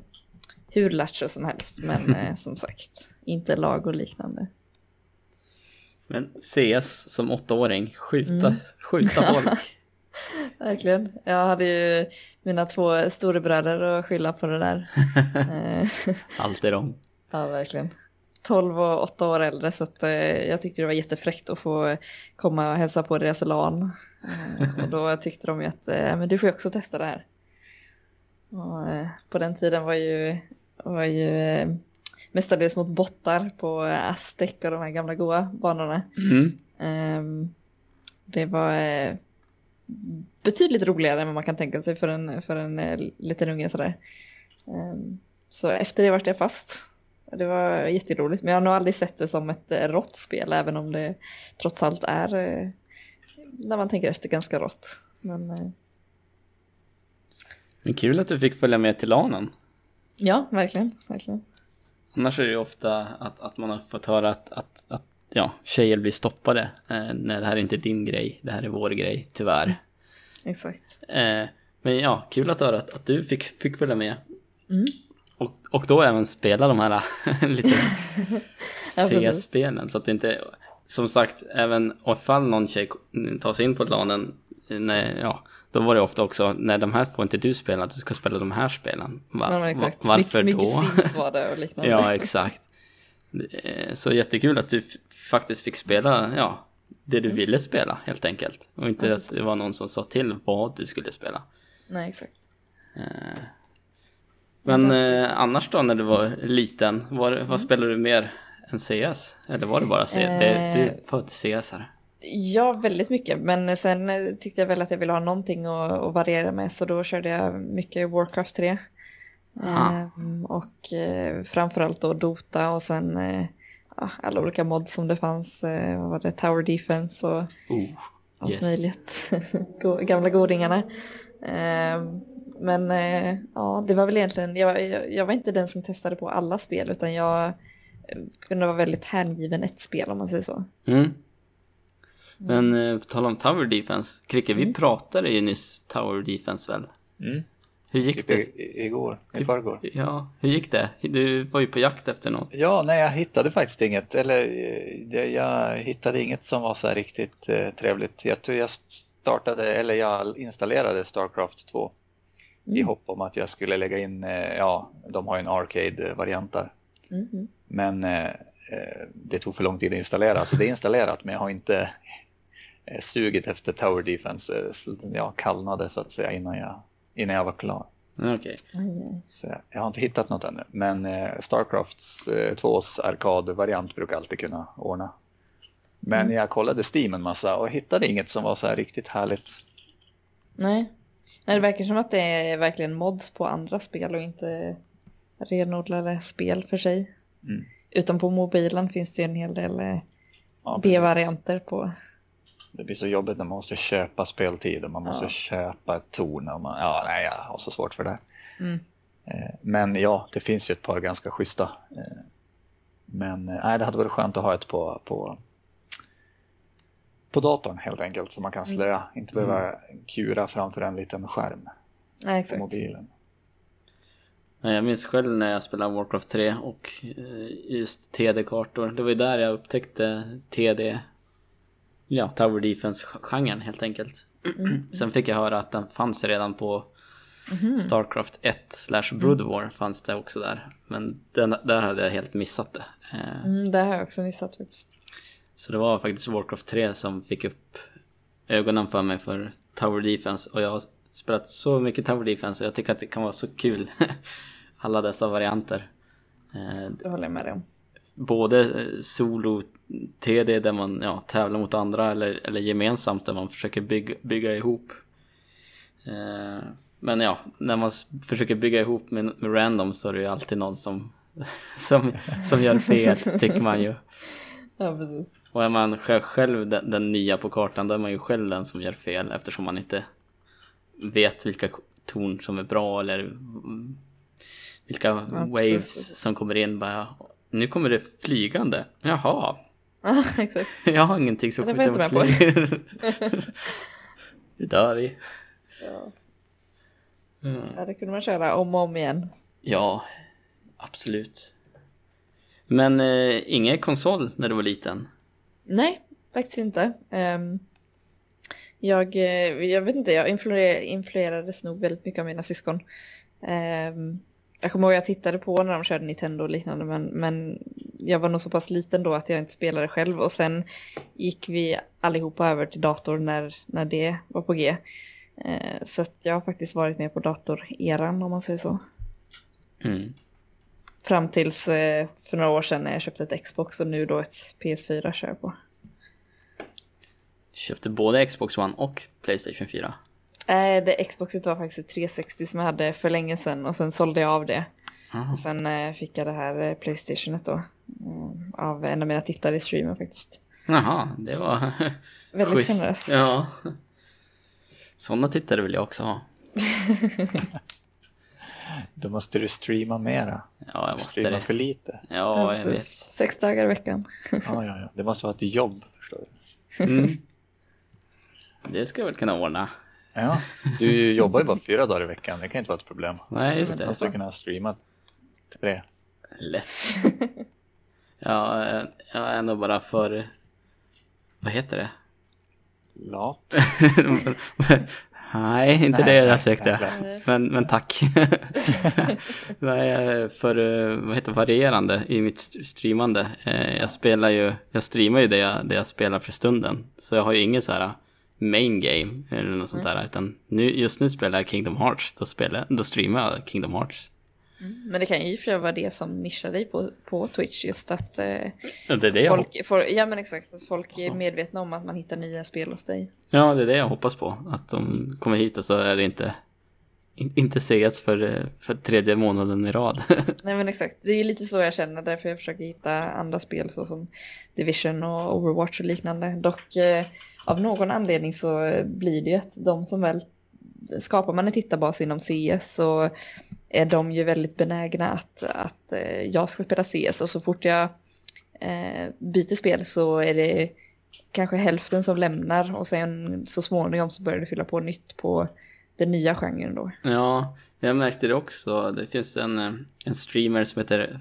hur lattjo som helst men eh, [laughs] som sagt inte lag och liknande. Men CS som åttaåring, skjuta, skjuta [laughs] folk. Verkligen. Jag hade ju mina två storebröder att skylla på det där. [laughs] Eh, [laughs] Allt är dem. ja, verkligen. 12 och 8 år äldre så att, eh, jag tyckte det var jättefräckt att få komma och hälsa på deras LAN. Eh, och då tyckte de ju att eh, men du får ju också testa det här. Och, eh, på den tiden var ju, var ju eh, mestadels mot bottar på Aztec och de här gamla goa banorna. Mm. Ehm, det var eh, betydligt roligare än vad man kan tänka sig för en, för en eh, liten unge sådär. Ehm, så efter det vart jag fast. Det var jätteroligt, men jag har nog aldrig sett det som ett eh, rått spel, även om det trots allt är, eh, när man tänker efter, ganska rått. Men eh, Men kul att du fick följa med till LANen. ja, verkligen, verkligen. Annars är det ju ofta att, att man har fått höra att, att, att ja, tjejer blir stoppade. Eh, nej, det här är inte din grej, det här är vår grej, tyvärr. Exakt. Eh, men ja, kul att höra att, att du fick, fick följa med. Och, och då även spela de här [laughs] lite Ja, precis. CS-spelen. Så att det inte, som sagt, även ifall någon tjej tar sig in på LANen, nej, ja, då var det ofta också, nej de här får inte du spela, du ska spela de här spelen. Va, exakt. va, varför mycket, då? Mycket var det och liknande. ja, exakt. Eh, Så jättekul att du faktiskt fick spela, ja, det du ville spela helt enkelt. Och inte att det var någon som sa till vad du skulle spela. Nej, exakt. Men eh, annars då när du var liten, var, vad spelade du mer än CS? Eller var det bara CS? Det, du är Eh. Ja, väldigt mycket. Men sen eh, tyckte jag väl att jag ville ha någonting att, att variera med. Så då körde jag mycket Warcraft 3. Ah. Ehm, och eh, framförallt då Dota och sen eh, alla olika mods som det fanns. Eh, vad var det? Tower Defense och Oh, allt yes. möjligt. [laughs] Gamla godingarna. Ehm, men eh, ja, det var väl egentligen, jag, jag, jag var inte den som testade på alla spel utan jag eh, kunde vara väldigt hängiven ett spel om man säger så. Mm. Men eh, på tal om Tower Defense, Kricke, vi pratade ju nyss Tower Defense väl? Mm. Hur gick Typ det? i, igår, i Typ- förrgår. Ja, hur gick det? Du var ju på jakt efter något. Ja, nej, jag hittade faktiskt inget. Eller eh, jag hittade inget som var så här riktigt eh, trevligt. Jag tror jag startade, eller jag installerade Starcraft 2 i hopp om att jag skulle lägga in, eh, ja, de har ju en arcade-variant där. Mhm. Men eh, eh, det tog för lång tid att installera, så det är installerat, men jag har inte eh, sugit efter Tower Defense. Eh, jag kallnade så att säga innan jag, innan jag var klar. Mm, aj. Så jag- jag har inte hittat något ännu. Men eh, Starcrafts eh, 2s arkadvariant brukar alltid kunna ordna. Men jag kollade Steam en massa och hittade inget som var så här riktigt härligt. Nej. Nej, det verkar som att det är verkligen mods på andra spel och inte renodlade spel för sig. Mm. Utom på mobilen finns det ju en hel del eh, Ja. B-varianter på. Det blir så jobbigt när man måste köpa speltid och man måste Ja. köpa ett torn. Och man, ja, nej, jag har så svårt för det. Mm. Eh, Men ja, det finns ju ett par ganska schyssta. Eh, Men eh, nej, det hade varit skönt att ha ett på, på, på datorn helt enkelt. Så man kan slöa, inte behöva kura framför en liten skärm Nej, på exakt. mobilen. Jag minns själv när jag spelade Warcraft 3 och just TD-kartor. Det var ju där jag upptäckte TD, ja, Tower Defense-genren helt enkelt. Sen fick jag höra att den fanns redan på Starcraft 1 slash Brood War fanns det också där. Men den, där hade jag helt missat det. Eh, Mm, det har jag också missat faktiskt. Så det var faktiskt Warcraft 3 som fick upp ögonen för mig för Tower Defense. Och jag har spelat så mycket Tower Defense och jag tycker att det kan vara så kul. [laughs] Alla dessa varianter. Eh, Det håller jag med dig om. Både eh, solo TD där man ja, tävlar mot andra eller, eller gemensamt där man försöker bygga, bygga ihop. Eh, men ja, när man försöker bygga ihop med, med random så är det ju alltid någon som, [laughs] som, som gör fel, [laughs] tycker man ju. Ja, precis. Och är man sj- själv den, den nya på kartan, då är man ju själv den som gör fel eftersom man inte vet vilka torn som är bra eller mm, vilka waves precis. som kommer in. Bara, nu kommer det flygande. Jaha, Ja, [laughs] exakt. jag har ingenting som Det jag inte med på. [laughs] Nu dör vi. Ja. Ja, det kunde man köra om och om igen. Ja, absolut. Men eh, ingen konsol när du var liten? Nej, faktiskt inte. Ehm, jag, eh, jag vet inte, jag influer, influerades nog väldigt mycket av mina syskon. Ehm, jag kommer ihåg att jag tittade på när de körde Nintendo och liknande, men, men jag var nog så pass liten då att jag inte spelade själv. Och sen gick vi allihopa över till dator när, när det var på G. Eh, så att jag har faktiskt varit med på datoreran om man säger så. Mm. Fram tills eh, för några år sedan när jag köpte ett Xbox och nu då ett PS4 kör jag på. Köpte både Xbox One och Playstation 4. Nej, det Xboxet var faktiskt ett 360 som jag hade för länge sedan och sen sålde jag av det. Aha. Och sen eh, fick jag det här eh, Playstationet då. Mm, av en av mina tittare i streamen faktiskt. Jaha, det var [laughs] Väldigt schysst. generöst. Ja. Sådana tittare vill jag också ha. [laughs] Då måste du streama mera. Ja, jag måste Streama det. för lite. Ja, jag vet. Sex dagar i veckan. Ja, ja, ja. Det måste vara ett jobb, förstår du. Mm. [laughs] Det ska jag väl kunna ordna. Ja, du jobbar ju bara fyra dagar i veckan. Det kan inte vara ett problem. Nej, just det. måste kunna streama tre. Lätt. Ja, jag- är nog bara för... Vad heter det? Lat. [laughs] Nej, inte Nej, det jag sökte. nej, Men, men tack. [laughs] Nej, för vad heter varierande i mitt st- streamande. Eh, Jag spelar ju, jag streamar ju det jag, det jag spelar för stunden. Så jag har ju inget så här main game eller något sånt där. Utan nu, just nu spelar jag Kingdom Hearts. Då, spelar, då streamar jag Kingdom Hearts. Men det kan ju för vara det som nischar dig på, på Twitch, just att eh, Det är det folk, folk, ja men exakt, att folk är medvetna om att man hittar nya spel hos dig. ja, det är det jag hoppas på. Att de kommer hit och så är det inte, in, inte ses för, eh, för tredje månaden i rad. [laughs] Nej men exakt, det är lite så jag känner, därför jag försöker hitta andra spel såsom Division och Overwatch och liknande. Dock eh, av någon anledning så blir det ju att de som väl skapar man en tittarbas inom CS så är de ju väldigt benägna att, att eh, jag ska spela CS och så fort jag eh, byter spel så är det kanske hälften som lämnar och sen så småningom så börjar det fylla på nytt på den nya genren då. Ja, jag märkte det också. Det finns en, eh, en streamer som heter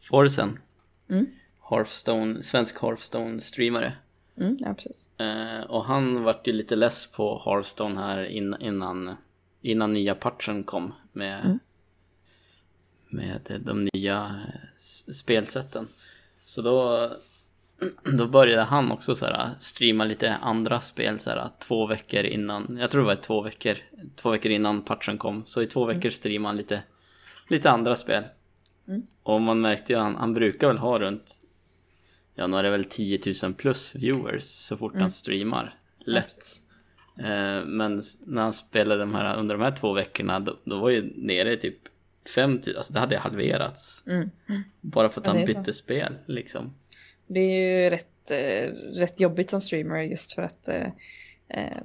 Forsen. Mm. Hearthstone, svensk Hearthstone-streamare. Mm, ja, precis. Eh, och han vart ju lite less på Hearthstone här in, innan, innan nya patchen kom med, Mm. med de nya eh, spelsätten. Så då, då började han också så här, streama lite andra spel så här, två veckor innan, jag tror det var två veckor, två veckor innan patchen kom. Så i två veckor streamade han lite, lite andra spel. Mm. Och man märkte ju, han, han brukar väl ha runt Ja, nu är det väl 10 000 plus viewers så fort han streamar. Lätt. Eh, men när han spelade de här, under de här två veckorna, då, då var ju nere i typ 5 000, alltså det hade halverats. Mm. Bara för att Ja, han är så. bytte spel liksom. Det är ju rätt, eh, rätt jobbigt som streamer just för att eh, eh,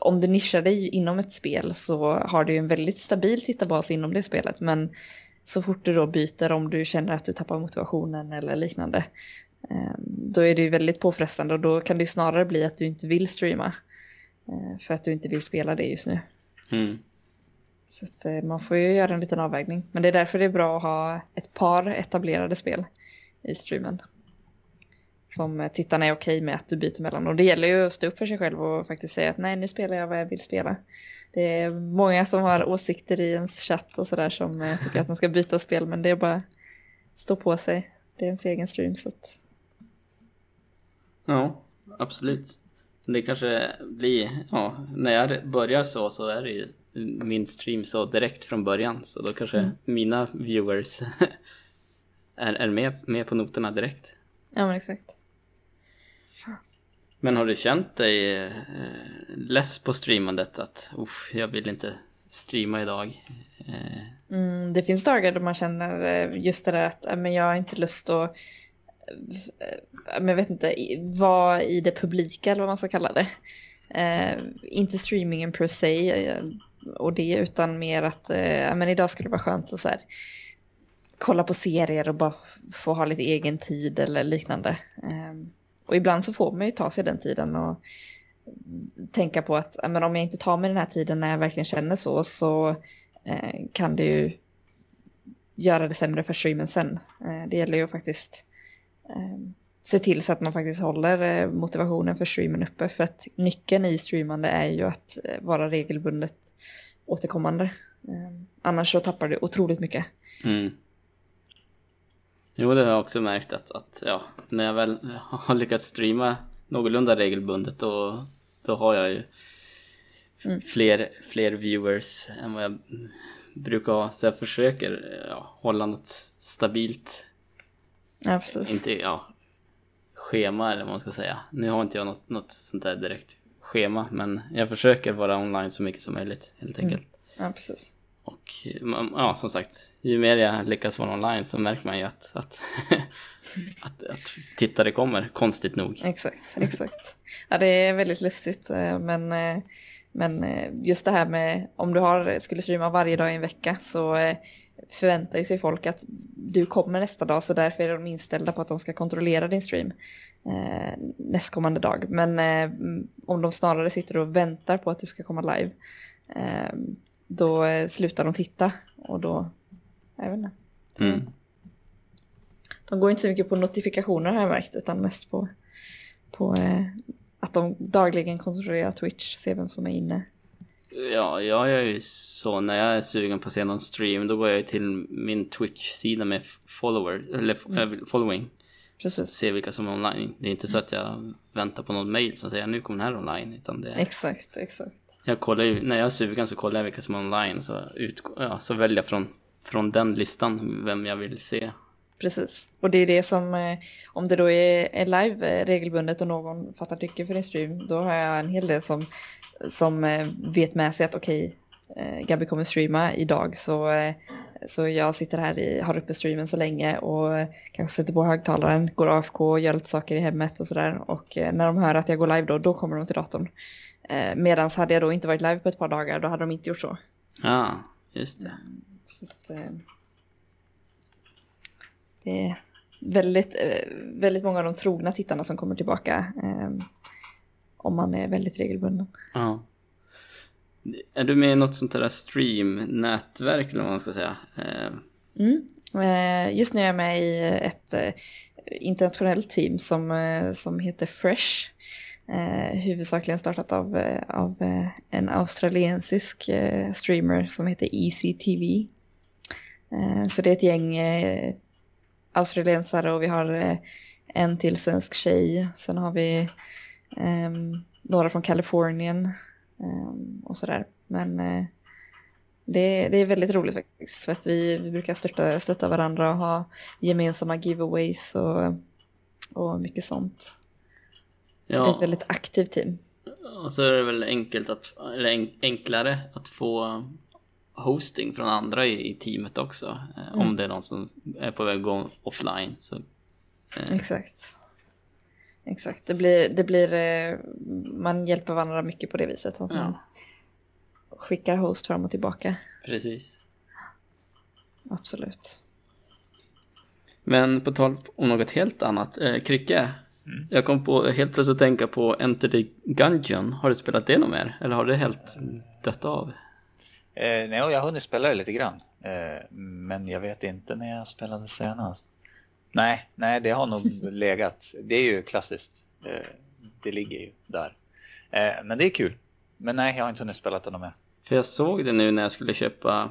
om du nischar dig inom ett spel så har du en väldigt stabil tittarbas inom det spelet. Men så fort du då byter om du känner att du tappar motivationen eller liknande. Eh, då är det ju väldigt påfrestande och då kan det ju snarare bli att du inte vill streama. Eh, för att du inte vill spela det just nu. Mm. Så eh, man får ju göra en liten avvägning. Men det är därför det är bra att ha ett par etablerade spel i streamen. Som eh, tittarna är okej med att du byter mellan. Och det gäller ju att stå upp för sig själv och faktiskt säga att nej, nu spelar jag vad jag vill spela. Det är många som har åsikter i ens chatt och sådär som eh, tycker att man ska byta spel. Men det är bara att stå på sig. Det är ens egen stream så att... Ja, absolut. Det kanske blir, ja, när jag börjar så så är det ju min stream så direkt från början. Så då kanske mina viewers [laughs] är, är med, med på noterna direkt. Ja men exakt. Men har du känt dig eh, less på streamandet? Att uff, jag vill inte streama idag. Eh, Mm, det finns dagar då man känner eh, just det där att äh, men jag har inte lust att eh, äh, men jag vet inte, vara i det publika eller vad man ska kalla det. Eh, inte streamingen per se eh, och det utan mer att eh, äh, men idag skulle det vara skönt att så här, kolla på serier och bara få ha lite egen tid eller liknande. Eh, och ibland så får man ju ta sig den tiden och tänka på att men om jag inte tar mig den här tiden när jag verkligen känner så så eh, kan det ju göra det sämre för streamen sen. Eh, det gäller ju att faktiskt eh, se till så att man faktiskt håller eh, motivationen för streamen uppe. För att nyckeln i streamande är ju att eh, vara regelbundet återkommande. Eh, annars så tappar du otroligt mycket. mm. Jo, det har jag också märkt att, att ja, när jag väl har lyckats streama någorlunda regelbundet då, då har jag ju f- fler, fler viewers än vad jag brukar ha. Så jag försöker ja, hålla något stabilt Ja, inte, ja, schema eller vad man ska säga. Nu har inte jag något, något sånt där direkt schema, men jag försöker vara online så mycket som möjligt helt enkelt. Ja, precis. Och ja, som sagt, ju mer jag lyckas vara online så märker man ju att, att, [laughs] att, att tittare kommer, konstigt nog. Exakt, exakt. Ja, det är väldigt lustigt, eh, men eh, men eh, just det här med om du har, skulle streama varje dag i en vecka så förväntar sig folk att du kommer nästa dag så därför är de inställda på att de ska kontrollera din stream eh, nästkommande dag. Men eh, om de snarare sitter och väntar på att du ska komma live eh, då eh, slutar de titta och då, jag vet inte. Mm. De går inte så mycket på notifikationer har jag märkt utan mest på, på eh, att de dagligen kontrollerar Twitch, ser vem som är inne. Ja, jag är ju så när jag är sugen på att se någon stream då går jag till min Twitch-sida med follower, eller mm. following. Precis. Se vilka som är online. Det är inte så att jag väntar på något mail som säger nu kommer den här online. Utan det. Exakt, exakt. Jag kollar ju, när jag är sugen så kollar jag vilka som är online så, utgår, ja, så väljer jag från, från den listan vem jag vill se. Precis, och det är det som, eh, om det då är, live eh, regelbundet och någon fattar tycke för din stream, då har jag en hel del som, som eh, vet med sig att okej, okay, Gabby kommer streama idag så, så jag sitter här, i, har uppe streamen så länge och kanske sätter på högtalaren, går AFK, gör lite saker i hemmet och sådär och när de hör att jag går live då, då kommer de till datorn. Medan hade jag då inte varit live på ett par dagar, då hade de inte gjort så. Ja, just det. Så att, det är väldigt, eh, väldigt många av de trogna tittarna som kommer tillbaka eh, om man är väldigt regelbunden. Ja. Är du med i något sånt där stream-nätverk eller vad man ska säga? Eh. Mm. Eh, just nu är jag med i ett internationellt team som, som heter Fresh. Eh, huvudsakligen startat av, eh, av eh, en australiensisk eh, streamer som heter EasyTV. Eh, så det är ett gäng eh, australiensare och vi har eh, en till svensk tjej. Sen har vi ehm, några från Kalifornien um, och sådär. Men det, det, är väldigt roligt faktiskt för att vi, vi brukar stötta, stötta varandra och ha gemensamma giveaways och, och mycket sånt. Så ja. det är ett väldigt aktivt team. Och så är det väl enkelt att, eller enklare att få hosting från andra i, teamet också. Eh, mm. Om det är någon som är på väg att gå offline. Så, eh. Exakt. Exakt, det blir, det blir, eh, man hjälper varandra mycket på det viset. Att ja. man skickar host fram och tillbaka. Precis. Absolut. Men på tal om något helt annat, eh, Krycke. Mm. Jag kom på helt plötsligt att tänka på Enter the Gungeon. Har du spelat det något mer? Eller har det helt dött av? Eh, nej, jag har hunnit spela det lite grann. Eh, men jag vet inte när jag spelade senast. Nej, nej, det har nog [laughs] legat. Det är ju klassiskt. Eh, det ligger ju där. Eh, men det är kul. Men nej, jag har inte hunnit spela det med. För jag såg det nu när jag skulle köpa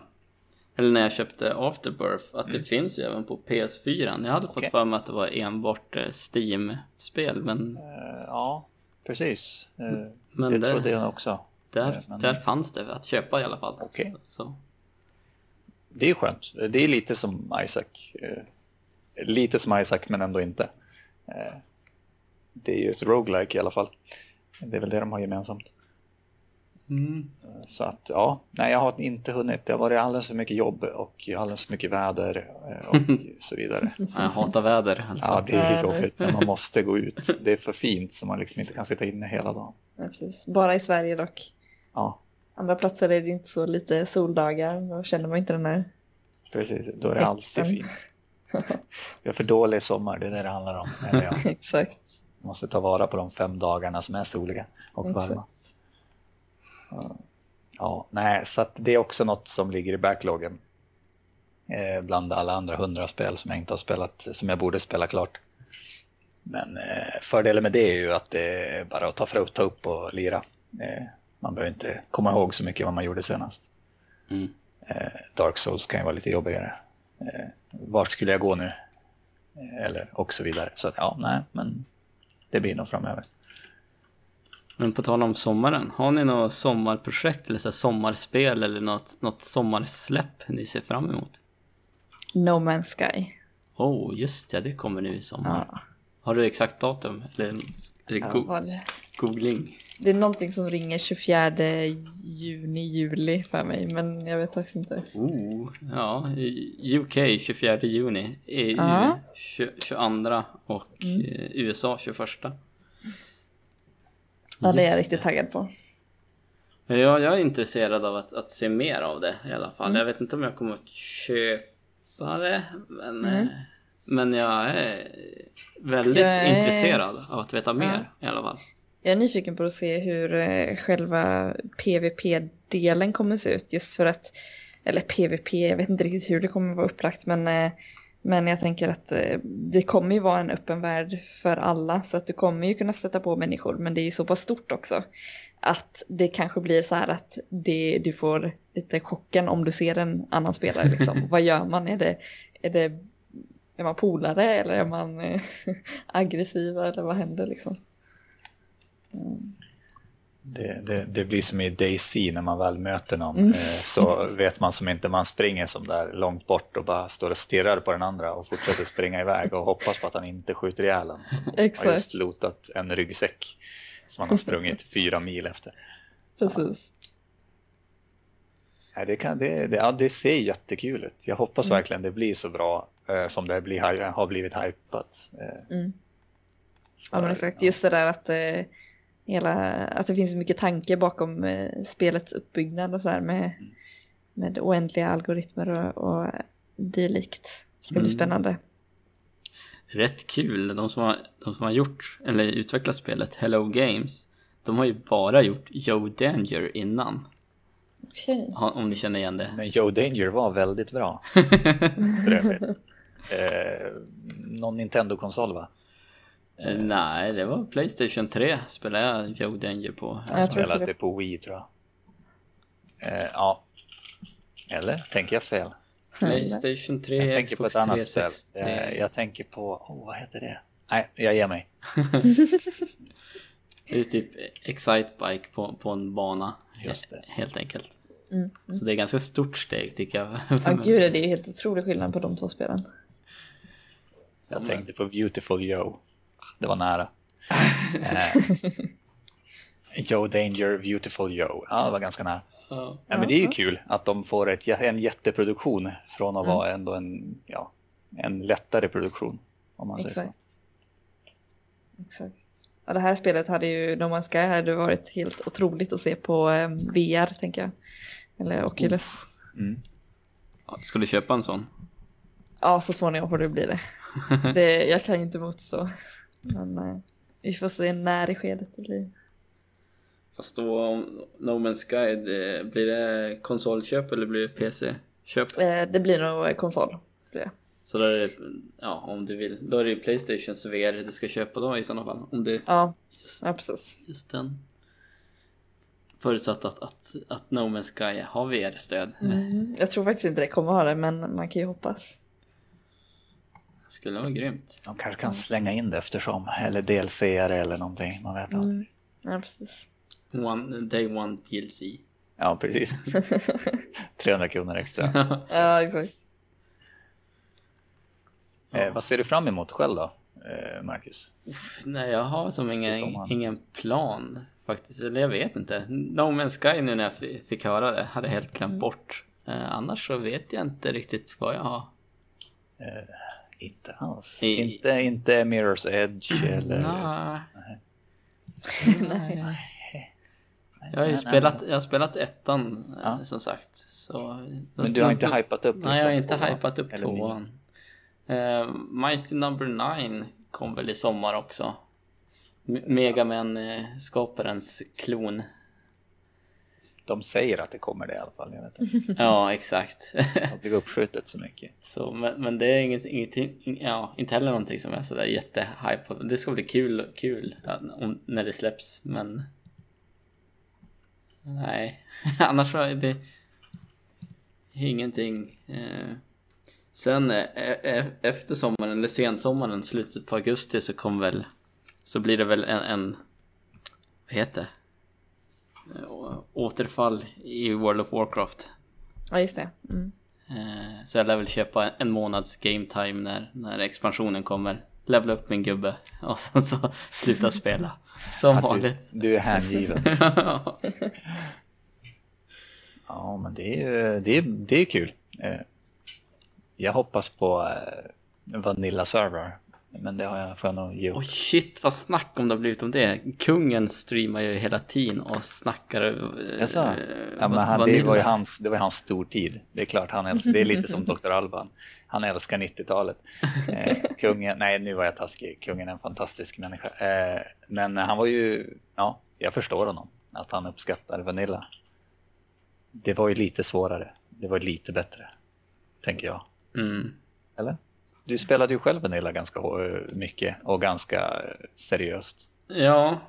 eller när jag köpte Afterbirth att mm. det finns ju även på PS4. Jag hade okay. fått för mig att det var enbart eh, Steam-spel men... Uh, ja, precis. Uh, men det, det trodde jag också. Där, men... där fanns det att köpa i alla fall. Okay. Så. Det är skönt. Det är lite som Isaac. Eh, lite som Isaac men ändå inte. Eh, det är ju ett roguelike i alla fall. Det är väl det de har gemensamt. Mm. Så att ja, nej jag har inte hunnit. Det har varit alldeles för mycket jobb och alldeles för mycket väder eh, och [laughs] så vidare. Jag hatar väder. Alltså. Ja, det är jobbigt när man måste gå ut. Det är för fint så man liksom inte kan sitta inne hela dagen. Ja, Bara i Sverige dock. Ja. Andra platser är det inte så lite soldagar. Då känner man inte den här Precis, då är det alltid fint. Vi har för dålig sommar, det är det det handlar om. [laughs] Exakt. Man måste ta vara på de fem dagarna som är soliga och Exakt. varma. Ja, nej, så det är också något som ligger i backloggen. Eh, bland alla andra hundra spel som jag inte har spelat, som jag borde spela klart. Men eh, fördelen med det är ju att det är bara att ta, för, ta upp och lira. Eh, man behöver inte komma ihåg så mycket vad man gjorde senast. Mm. Eh, Dark Souls kan ju vara lite jobbigare. Eh, vart skulle jag gå nu? Eh, eller och så vidare. Så ja, nej, men det blir nog framöver. Men på tal om sommaren, har ni något sommarprojekt eller så sommarspel eller något, något sommarsläpp ni ser fram emot? No Man's Sky. Oh, just ja, det kommer nu i sommar. Ja. Har du exakt datum? Eller är det, go ja, googling? Det är någonting som ringer 24 juni, juli för mig, men jag vet faktiskt inte. Oh, ja, UK 24 juni, EU Aha. 22 och mm. Eh, USA 21. Ja, det är jag riktigt taggad på. Ja, jag är intresserad av att, att se mer av det i alla fall. Jag vet inte om jag kommer att köpa det. Men, eh, men jag är väldigt Jag är- intresserad av att veta mer i alla fall. Jag är nyfiken på att se hur eh, själva PVP-delen kommer se ut. Just för att, eller PVP, jag vet inte riktigt hur det kommer vara upplagt. Men, eh, men jag tänker att eh, det kommer ju vara en öppen värld för alla. Så att du kommer ju kunna stöta på människor. Men det är ju så pass stort också. Att det kanske blir så här att det, du får lite chocken om du ser en annan spelare. Liksom. [laughs] Vad gör man? Är det, är det är man polare eller är man eh, [laughs] aggressiva eller vad händer liksom? Det, det, det blir som i DayZ när man väl möter någon Mm. eh, så [laughs] vet man som inte man springer som där långt bort och bara står och stirrar på den andra och fortsätter springa iväg och hoppas på att han inte skjuter ihjäl [laughs] en. Har Exakt, just lotat en ryggsäck som han har sprungit [laughs] fyra mil efter. precis. Nej, det, kan, det, det, ja, det ser jättekul ut. Jag hoppas Mm. verkligen det blir så bra eh, som det blir, har blivit hypat. Eh, Mm. Ja, men exakt. Just det där att, eh, hela, att det finns mycket tanke bakom eh, spelets uppbyggnad och så här med, med oändliga algoritmer och, och dylikt. Det ska bli Mm. spännande. Rätt kul. De som har, de som har gjort, eller utvecklat spelet, Hello Games, de har ju bara gjort Joe Danger innan. Ha- Om ni känner igen det. Men Joe Danger var väldigt bra. [laughs] eh, någon Nintendo-konsol va? Eh, Nej, det var Playstation 3 spelade jag Joe Danger på. Ja, jag också Spelat det. det på Wii tror jag. Eh, ja. Eller? Tänker jag fel? Playstation 3, Jag tänker på ett Xbox annat spel. 363. Eh, jag tänker på, oh, vad heter det? Nej, jag ger mig. [laughs] Det är typ Excitebike på, på en bana. Just det. Helt enkelt. Mm. Så det är ganska stort steg tycker jag. Ja, [laughs] gud, det är helt otrolig skillnad på de två spelen. Jag tänkte på Beautiful Joe. Det var nära. [laughs] Eh, Joe Danger, Beautiful Joe. Ja, det var ganska nära. Ja. Men det är ju kul att de får ett, en jätteproduktion från att vara ändå en, ja, en lättare produktion. Om man säger så. Exakt. Exakt. Ja, det här spelet hade ju, No Man's Sky hade varit helt otroligt att se på eh, VR, tänker jag. Eller Oculus. Mm. Ska du köpa en sån? Ja, så småningom får det bli det. [laughs] det jag kan ju inte motstå. Men eh, vi får se när i skedet det blir. Fast då om No Man's Sky, det, blir det konsolköp eller blir det PC-köp? Eh, det blir nog eh, konsol. Blir det. Så då är det, ja om du vill, då är det ju Playstations VR du ska köpa då i sådana fall. Om du, Ja, just, ja, precis. just den. Förutsatt att, att, att No Man's Sky har VR-stöd. Mm. Jag tror faktiskt inte det kommer ha det, men man kan ju hoppas. Skulle vara grymt. De kanske kan slänga in det eftersom. Eller DLC eller någonting. Man vet aldrig. Mm. Ja, precis. One, day one DLC. Ja, precis. [laughs] 300 kronor extra. [laughs] Ja, exakt. Eh, vad ser du fram emot själv då, eh, Marcus? Uff, nej, jag har som ingen, ingen plan faktiskt. Eller jag vet inte. No Man's Sky nu när jag fick höra det hade helt glömt bort. Eh, annars så vet jag inte riktigt vad jag har. Inte alls. I- Inte, inte Mirror's Edge eller... Nej. Nej. Jag har ju Nej, spelat, jag har spelat ettan eh, Ja. som sagt. Så, Men du har inte hypat upp Nej, jag har liksom inte hypat upp tvåan. Uh, Mighty Number 9 kom väl i sommar också. Megaman-skaparens klon. De säger att det kommer det i alla fall. Jag vet inte. [laughs] Ja, exakt. Det blivit uppskjutet så mycket. så, men, men det är inget, ingenting, ja, inte heller någonting som är sådär jättehype på. Det ska bli kul, kul om, när det släpps, men... Nej, [laughs] annars är det ingenting. Eh, sen eh, e- efter sommaren, eller sensommaren, slutet på augusti så kommer väl, så blir det väl en, en vad heter det? Eh, Återfall i World of Warcraft. Ja, just det. Mm. Eh, Så jag lär väl köpa en månads game time när, när expansionen kommer. Levla upp min gubbe och sen så [laughs] sluta spela. [laughs] Som du, vanligt. du är hängiven. [laughs] Ja, men det är ju det är, det är kul. Eh, Jag hoppas på Vanilla Server Men det har jag, får jag nog ge upp. Oj shit vad snack om det har blivit om det. Kungen streamar ju hela tiden och snackar. eh, Jaså? eh, Ja, men han, det, var ju hans, det var ju hans stortid. Det är klart, han älskar, det är lite som [laughs] Dr. Alban. Han älskar 90-talet. Eh, kungen, nej nu var jag taskig. Kungen är en fantastisk människa. Eh, men han var ju, ja, jag förstår honom. Att han uppskattar Vanilla. Det var ju lite svårare. Det var lite bättre. Tänker jag. Mm. Eller? Du spelade ju själv Vanilla ganska eh, mycket och ganska eh, seriöst. Ja,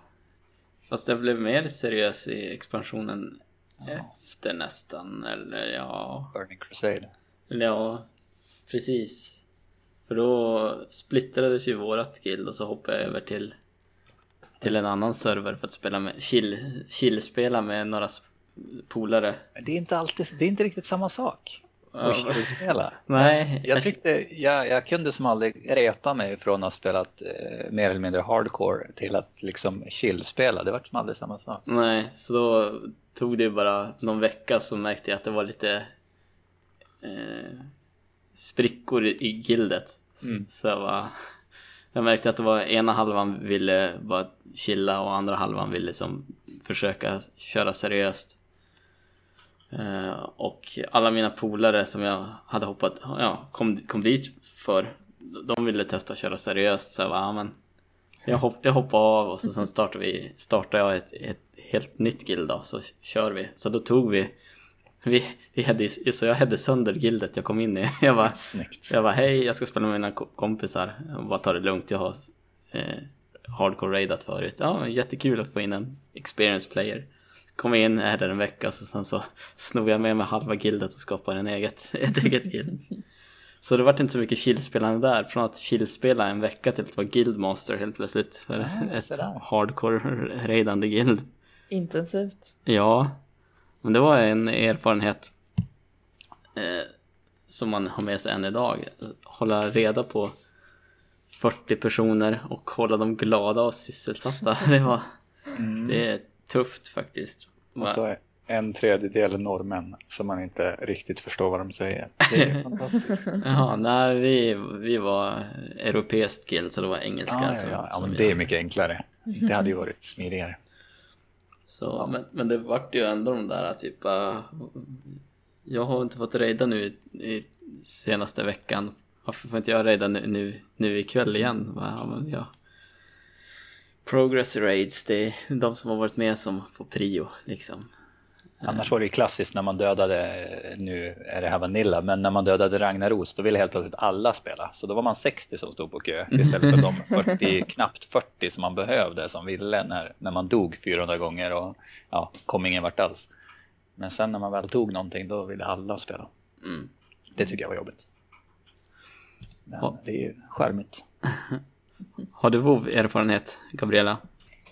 fast jag blev mer seriös i expansionen efter nästan. Eller ja, Burning Crusade. eller ja, precis. För då splittrades ju vårat guild och så hoppade jag över till till en annan server för att spela med chill, chill-spela med några polare. Det är inte alltid, det är inte riktigt samma sak. Spela. Nej, Jag tyckte, jag, jag kunde som aldrig repa mig från att ha spelat eh, mer eller mindre hardcore till att liksom chill-spela. Det var som aldrig samma sak. Nej, så då tog det bara någon vecka så märkte jag att det var lite eh, sprickor i, i gildet. Mm. Så jag, var, jag märkte att det var ena halvan ville bara chilla och andra halvan ville liksom försöka köra seriöst. Eh, och alla mina polare som jag hade hoppat, ja, kom, kom dit för, de ville testa köra seriöst. Så jag bara, ja, men jag, hopp, jag hoppar av och så sen startar vi, startar jag ett, ett helt nytt guild då, så kör vi. Så då tog vi, vi, vi hade, så jag hade sönder gildet jag kom in i. [laughs] Jag bara, Snyggt. jag bara hej, jag ska spela med mina ko- kompisar och bara ta det lugnt. Jag har eh, hardcore raidat förut. Ja, jättekul att få in en experience player. Kom in, är där en vecka och så, sen så snor jag med mig halva gildet och skapar en eget, [laughs] ett eget guild. Så det vart inte så mycket chillspelande där. Från att chillspela en vecka till att vara guildmaster helt plötsligt. För Ah, ett hardcore raidande guild. Intensivt. Ja, men det var en erfarenhet eh, som man har med sig än idag. Hålla reda på 40 personer och hålla dem glada och sysselsatta. [laughs] Det var det är tufft faktiskt. Och så är en tredjedel norrmän som man inte riktigt förstår vad de säger. Det är [laughs] fantastiskt. Ja, nej, vi, vi var europeiskt guild så det var engelska. Ja, ja, som- ja. som vi- det är mycket enklare. Det hade ju varit smidigare. Så, men, men det vart ju ändå de där typ uh, Jag har inte fått raida nu i, i senaste veckan Varför får inte jag raida nu, nu, nu ikväll igen? Bara, Ja, men ja. Progress raids, det är de som har varit med som får prio liksom Annars var det ju klassiskt när man dödade, nu är det här Vanilla, men när man dödade Ragnaros då ville helt plötsligt alla spela. Så då var man 60 som stod på kö istället för de 40, [laughs] knappt 40 som man behövde som ville när, när man dog 400 gånger och ja, kom ingen vart alls. Men sen när man väl tog någonting då ville alla spela. mm. Det tycker jag var jobbigt. Men det är ju charmigt. [laughs] Har du WoW erfarenhet, Gabriella?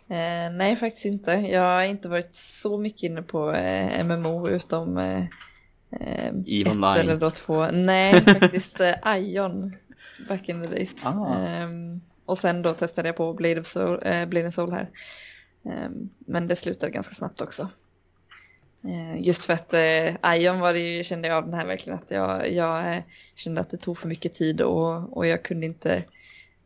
Eh, nej, faktiskt inte. Jag har inte varit så mycket inne på eh, MMO utom eh, eh, ett Online. eller då två. Nej, [laughs] faktiskt eh, Ion back in the days. Ah. Ehm, och sen då testade jag på Blade of Soul, eh, Blade of Soul här. Ehm, men det slutade ganska snabbt också. Eh, just för att eh, Ion var det ju, kände jag av den här verkligen att jag, jag eh, kände att det tog för mycket tid och, och jag kunde inte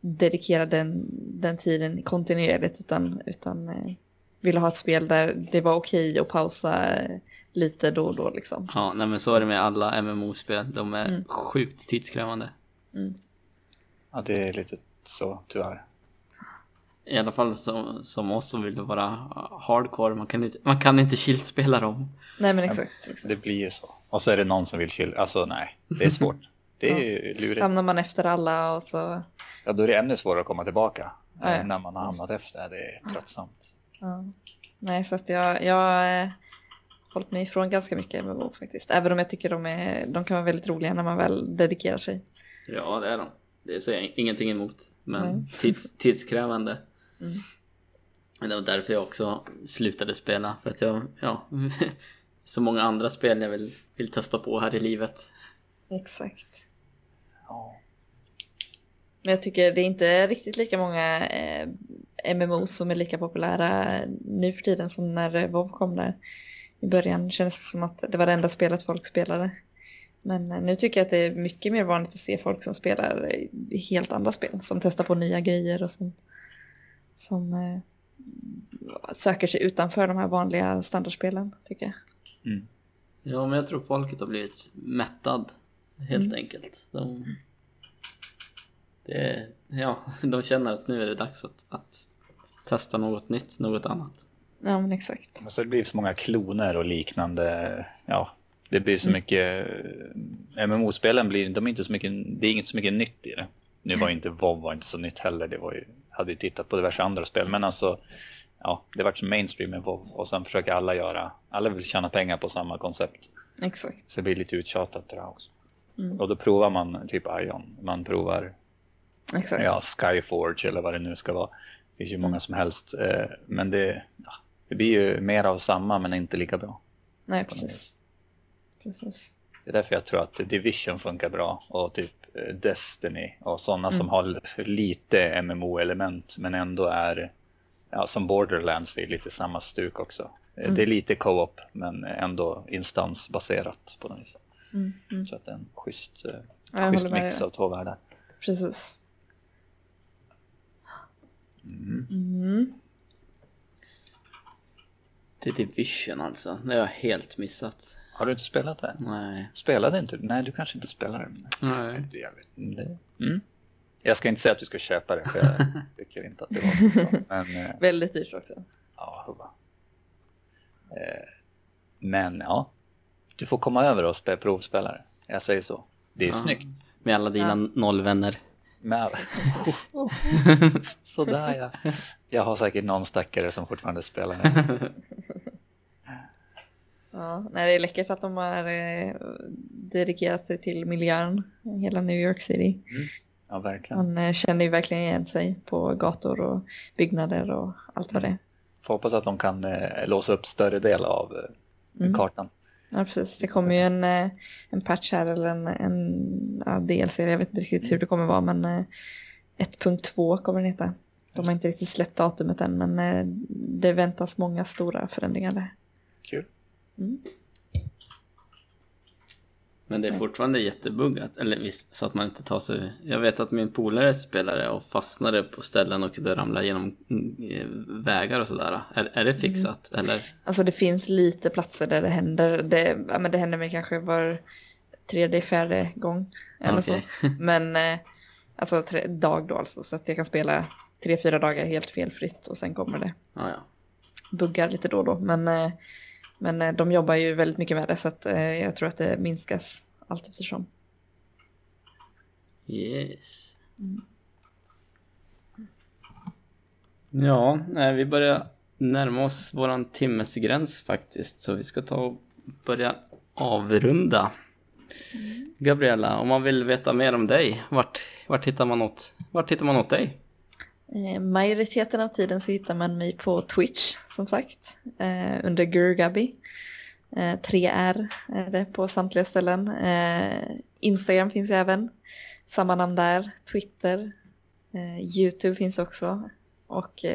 dedikera den, den tiden kontinuerligt utan, utan eh, ville ha ett spel där det var okej att pausa eh, lite då och då liksom. Ja, nej men så är det med alla MMO-spel. De är Mm. sjukt tidskrävande. Ja, det är lite så tyvärr. I alla fall som, som oss som vill vara hardcore. Man kan inte, man kan inte chillspela dem. Nej men exakt. exakt. Det blir ju så. Och så är det någon som vill chill. Alltså nej, det är svårt. Det är ju lurigt. Samlar man efter alla och så... Ja, då är det ännu svårare att komma tillbaka Ja, ja. när man har hamnat efter. Det är tröttsamt. Ja. Nej, så att jag, jag har eh, hållit mig ifrån ganska mycket MMO faktiskt. Även om jag tycker de, är, de kan vara väldigt roliga när man väl dedikerar sig. Ja, det är de. Det säger jag ingenting emot. Men tids, [laughs] tidskrävande. Mm. Det var därför jag också slutade spela. För att jag, ja, [laughs] så många andra spel jag vill, vill testa på här i livet. Exakt. Ja. Men jag tycker det är inte riktigt lika många eh, MMO som är lika populära nu för tiden som när WoW kom där. I början kändes det som att det var det enda spelet folk spelade. Men eh, nu tycker jag att det är mycket mer vanligt att se folk som spelar helt andra spel. Som testar på nya grejer och som, som eh, söker sig utanför de här vanliga standardspelen tycker jag. Mm. Ja, men jag tror folket har blivit mättad. Helt Mm. enkelt. De, det, ja, [laughs] de känner att nu är det dags att, att testa något nytt, något annat. Ja men exakt. Och så det blir så många kloner och liknande. Ja, det blir så mycket. eh, MMO-spelen blir de är inte så mycket. Det är inte så mycket nytt i det. Nu var ju inte WoW var inte så nytt heller. Det var ju hade ju tittat på diverse andra spel, men alltså. Ja, det vart så mainstream med WoW och sen försöker alla göra. Alla vill tjäna pengar på samma koncept. Exakt. Så det blir lite uttjatat det där också. Mm. Och då provar man typ Ion. Man provar Exakt. ja, Skyforge eller vad det nu ska vara. Det finns ju många som helst. eh, Men det, ja, det blir ju mer av samma men inte lika bra. Nej precis. Precis. Det är därför jag tror att Division funkar bra och typ eh, Destiny och sådana som Mm. har lite MMO-element men ändå är ja, som Borderlands är lite samma stuk också. Eh, Mm. Det är lite co-op men ändå instansbaserat på något vis. Mm. Mm. Så att det är en schysst, eh, Ja, schysst mix av två världar. Precis. Mm. Mm. The Division alltså, det har jag helt missat. Har du inte spelat det? Nej. Spelade inte du? Nej, du kanske inte spelar det. Nej. Det- Jag, vet inte. Mm. jag ska inte säga att du ska köpa det, för jag [laughs] tycker inte att det var så bra. Men eh, Väldigt dyrt också. ja, hurra. Eh, men ja, du får komma över och spela provspelare. Jag säger så. Det är Ja. snyggt. Med alla dina Ja. Oh. nollvänner. Men... [laughs] Sådär ja. Jag har säkert någon stackare som fortfarande spelar. [laughs] Ja, nej, det är läckert att de har eh, dedikerat sig till miljön, hela New York City. Ja, verkligen. Man eh, känner ju verkligen igen sig på gator och byggnader och allt vad det är. Får hoppas att de kan eh, låsa upp större del av eh, Mm. kartan. Ja, precis. Det kommer ju en, eh, en patch här eller en, en ja, DLC, jag vet inte riktigt hur det kommer vara, men eh, 1.2 kommer den heta. De har inte riktigt släppt datumet än, men eh, det väntas många stora förändringar där. Kul. Mm. Men det är fortfarande jättebuggat, eller visst, så att man inte tar sig... Jag vet att min polare spelade och fastnade på ställen och det ramlade genom mm, eh, vägar och sådär. Är, är det fixat? Eller? Alltså det finns lite platser där det händer. Det, ja, men det händer mig kanske var tredje, fjärde gång. Eller Okej. så. [laughs] Men eh, alltså tre, dag då alltså. Så att jag kan spela tre, fyra dagar helt felfritt och sen kommer det Ja, ja. buggar lite då och då. Men, eh, men eh, de jobbar ju väldigt mycket med det så att eh, jag tror att det minskas allt eftersom. Yes. Mm. Ja, nej, vi börjar närma oss våran timmesgräns faktiskt. Så vi ska ta och börja avrunda. Gabriella, om man vill veta mer om dig, vart, vart, hittar, man åt, vart hittar man åt dig? Eh, majoriteten av tiden så hittar man mig på Twitch som sagt. Eh, under Gurgabi. Eh, 3R är det på samtliga ställen. Eh, Instagram finns även. Samma namn där. Twitter. Eh, Youtube finns också. Och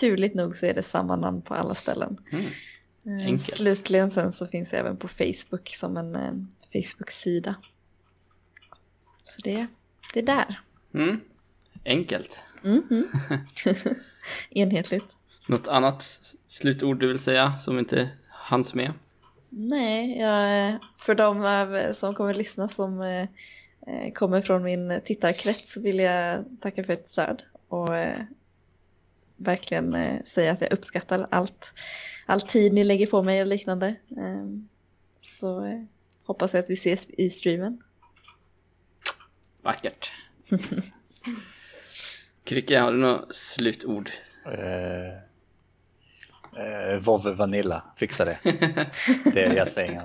turligt nog så är det samma namn på alla ställen. Mm. Slutligen sen så finns jag även på Facebook som en eh, Facebook-sida. Så det, det är där. Mm. Enkelt. Mhm. [laughs] Enhetligt. Något annat slutord du vill säga som inte hanns med? Nej, jag, för de som kommer lyssna som eh, kommer från min tittarkrets vill jag tacka för ett stöd och eh, verkligen eh, säga att jag uppskattar allt, all tid ni lägger på mig och liknande. Eh, så hoppas jag att vi ses i streamen. Vackert. [laughs] Kricke, har du något slutord? Eh, eh, Vove Vanilla, fixa det. [laughs] det är jag säger.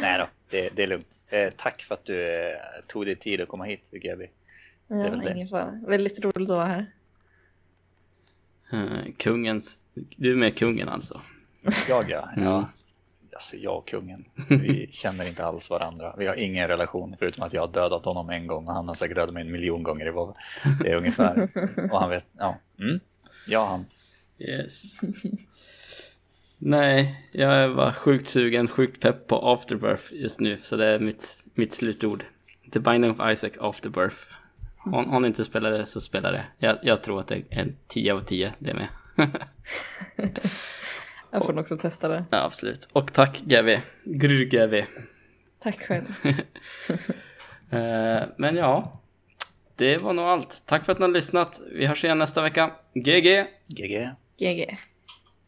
Nej då, det, det är lugnt. Eh, tack för att du eh, tog dig tid att komma hit, Gabi. är väl Ja, det. ingen fara. Väldigt roligt att vara här. Kungens... Du är med kungen alltså? Jag ja. Mm. ja. Alltså jag och kungen, [laughs] vi känner inte alls varandra. Vi har ingen relation förutom att jag har dödat honom en gång och han har säkert dödat mig en miljon gånger i WoW. Det är ungefär. Och han vet, ja. Mm. Ja, han. Yes. Nej, jag är bara sjukt sugen, sjukt pepp på Afterbirth just nu. Så det är mitt, mitt slutord. The Binding of Isaac Afterbirth. Om, om ni inte spelar det så spela det. Jag, jag tror att det är en 10 av 10 det med. [laughs] Jag får nog också testa det. Ja, absolut. Och tack Gavi. Gry Gavi. Tack själv. [laughs] Eh, men ja, det var nog allt. Tack för att ni har lyssnat. Vi hörs igen nästa vecka. GG! GG. GG.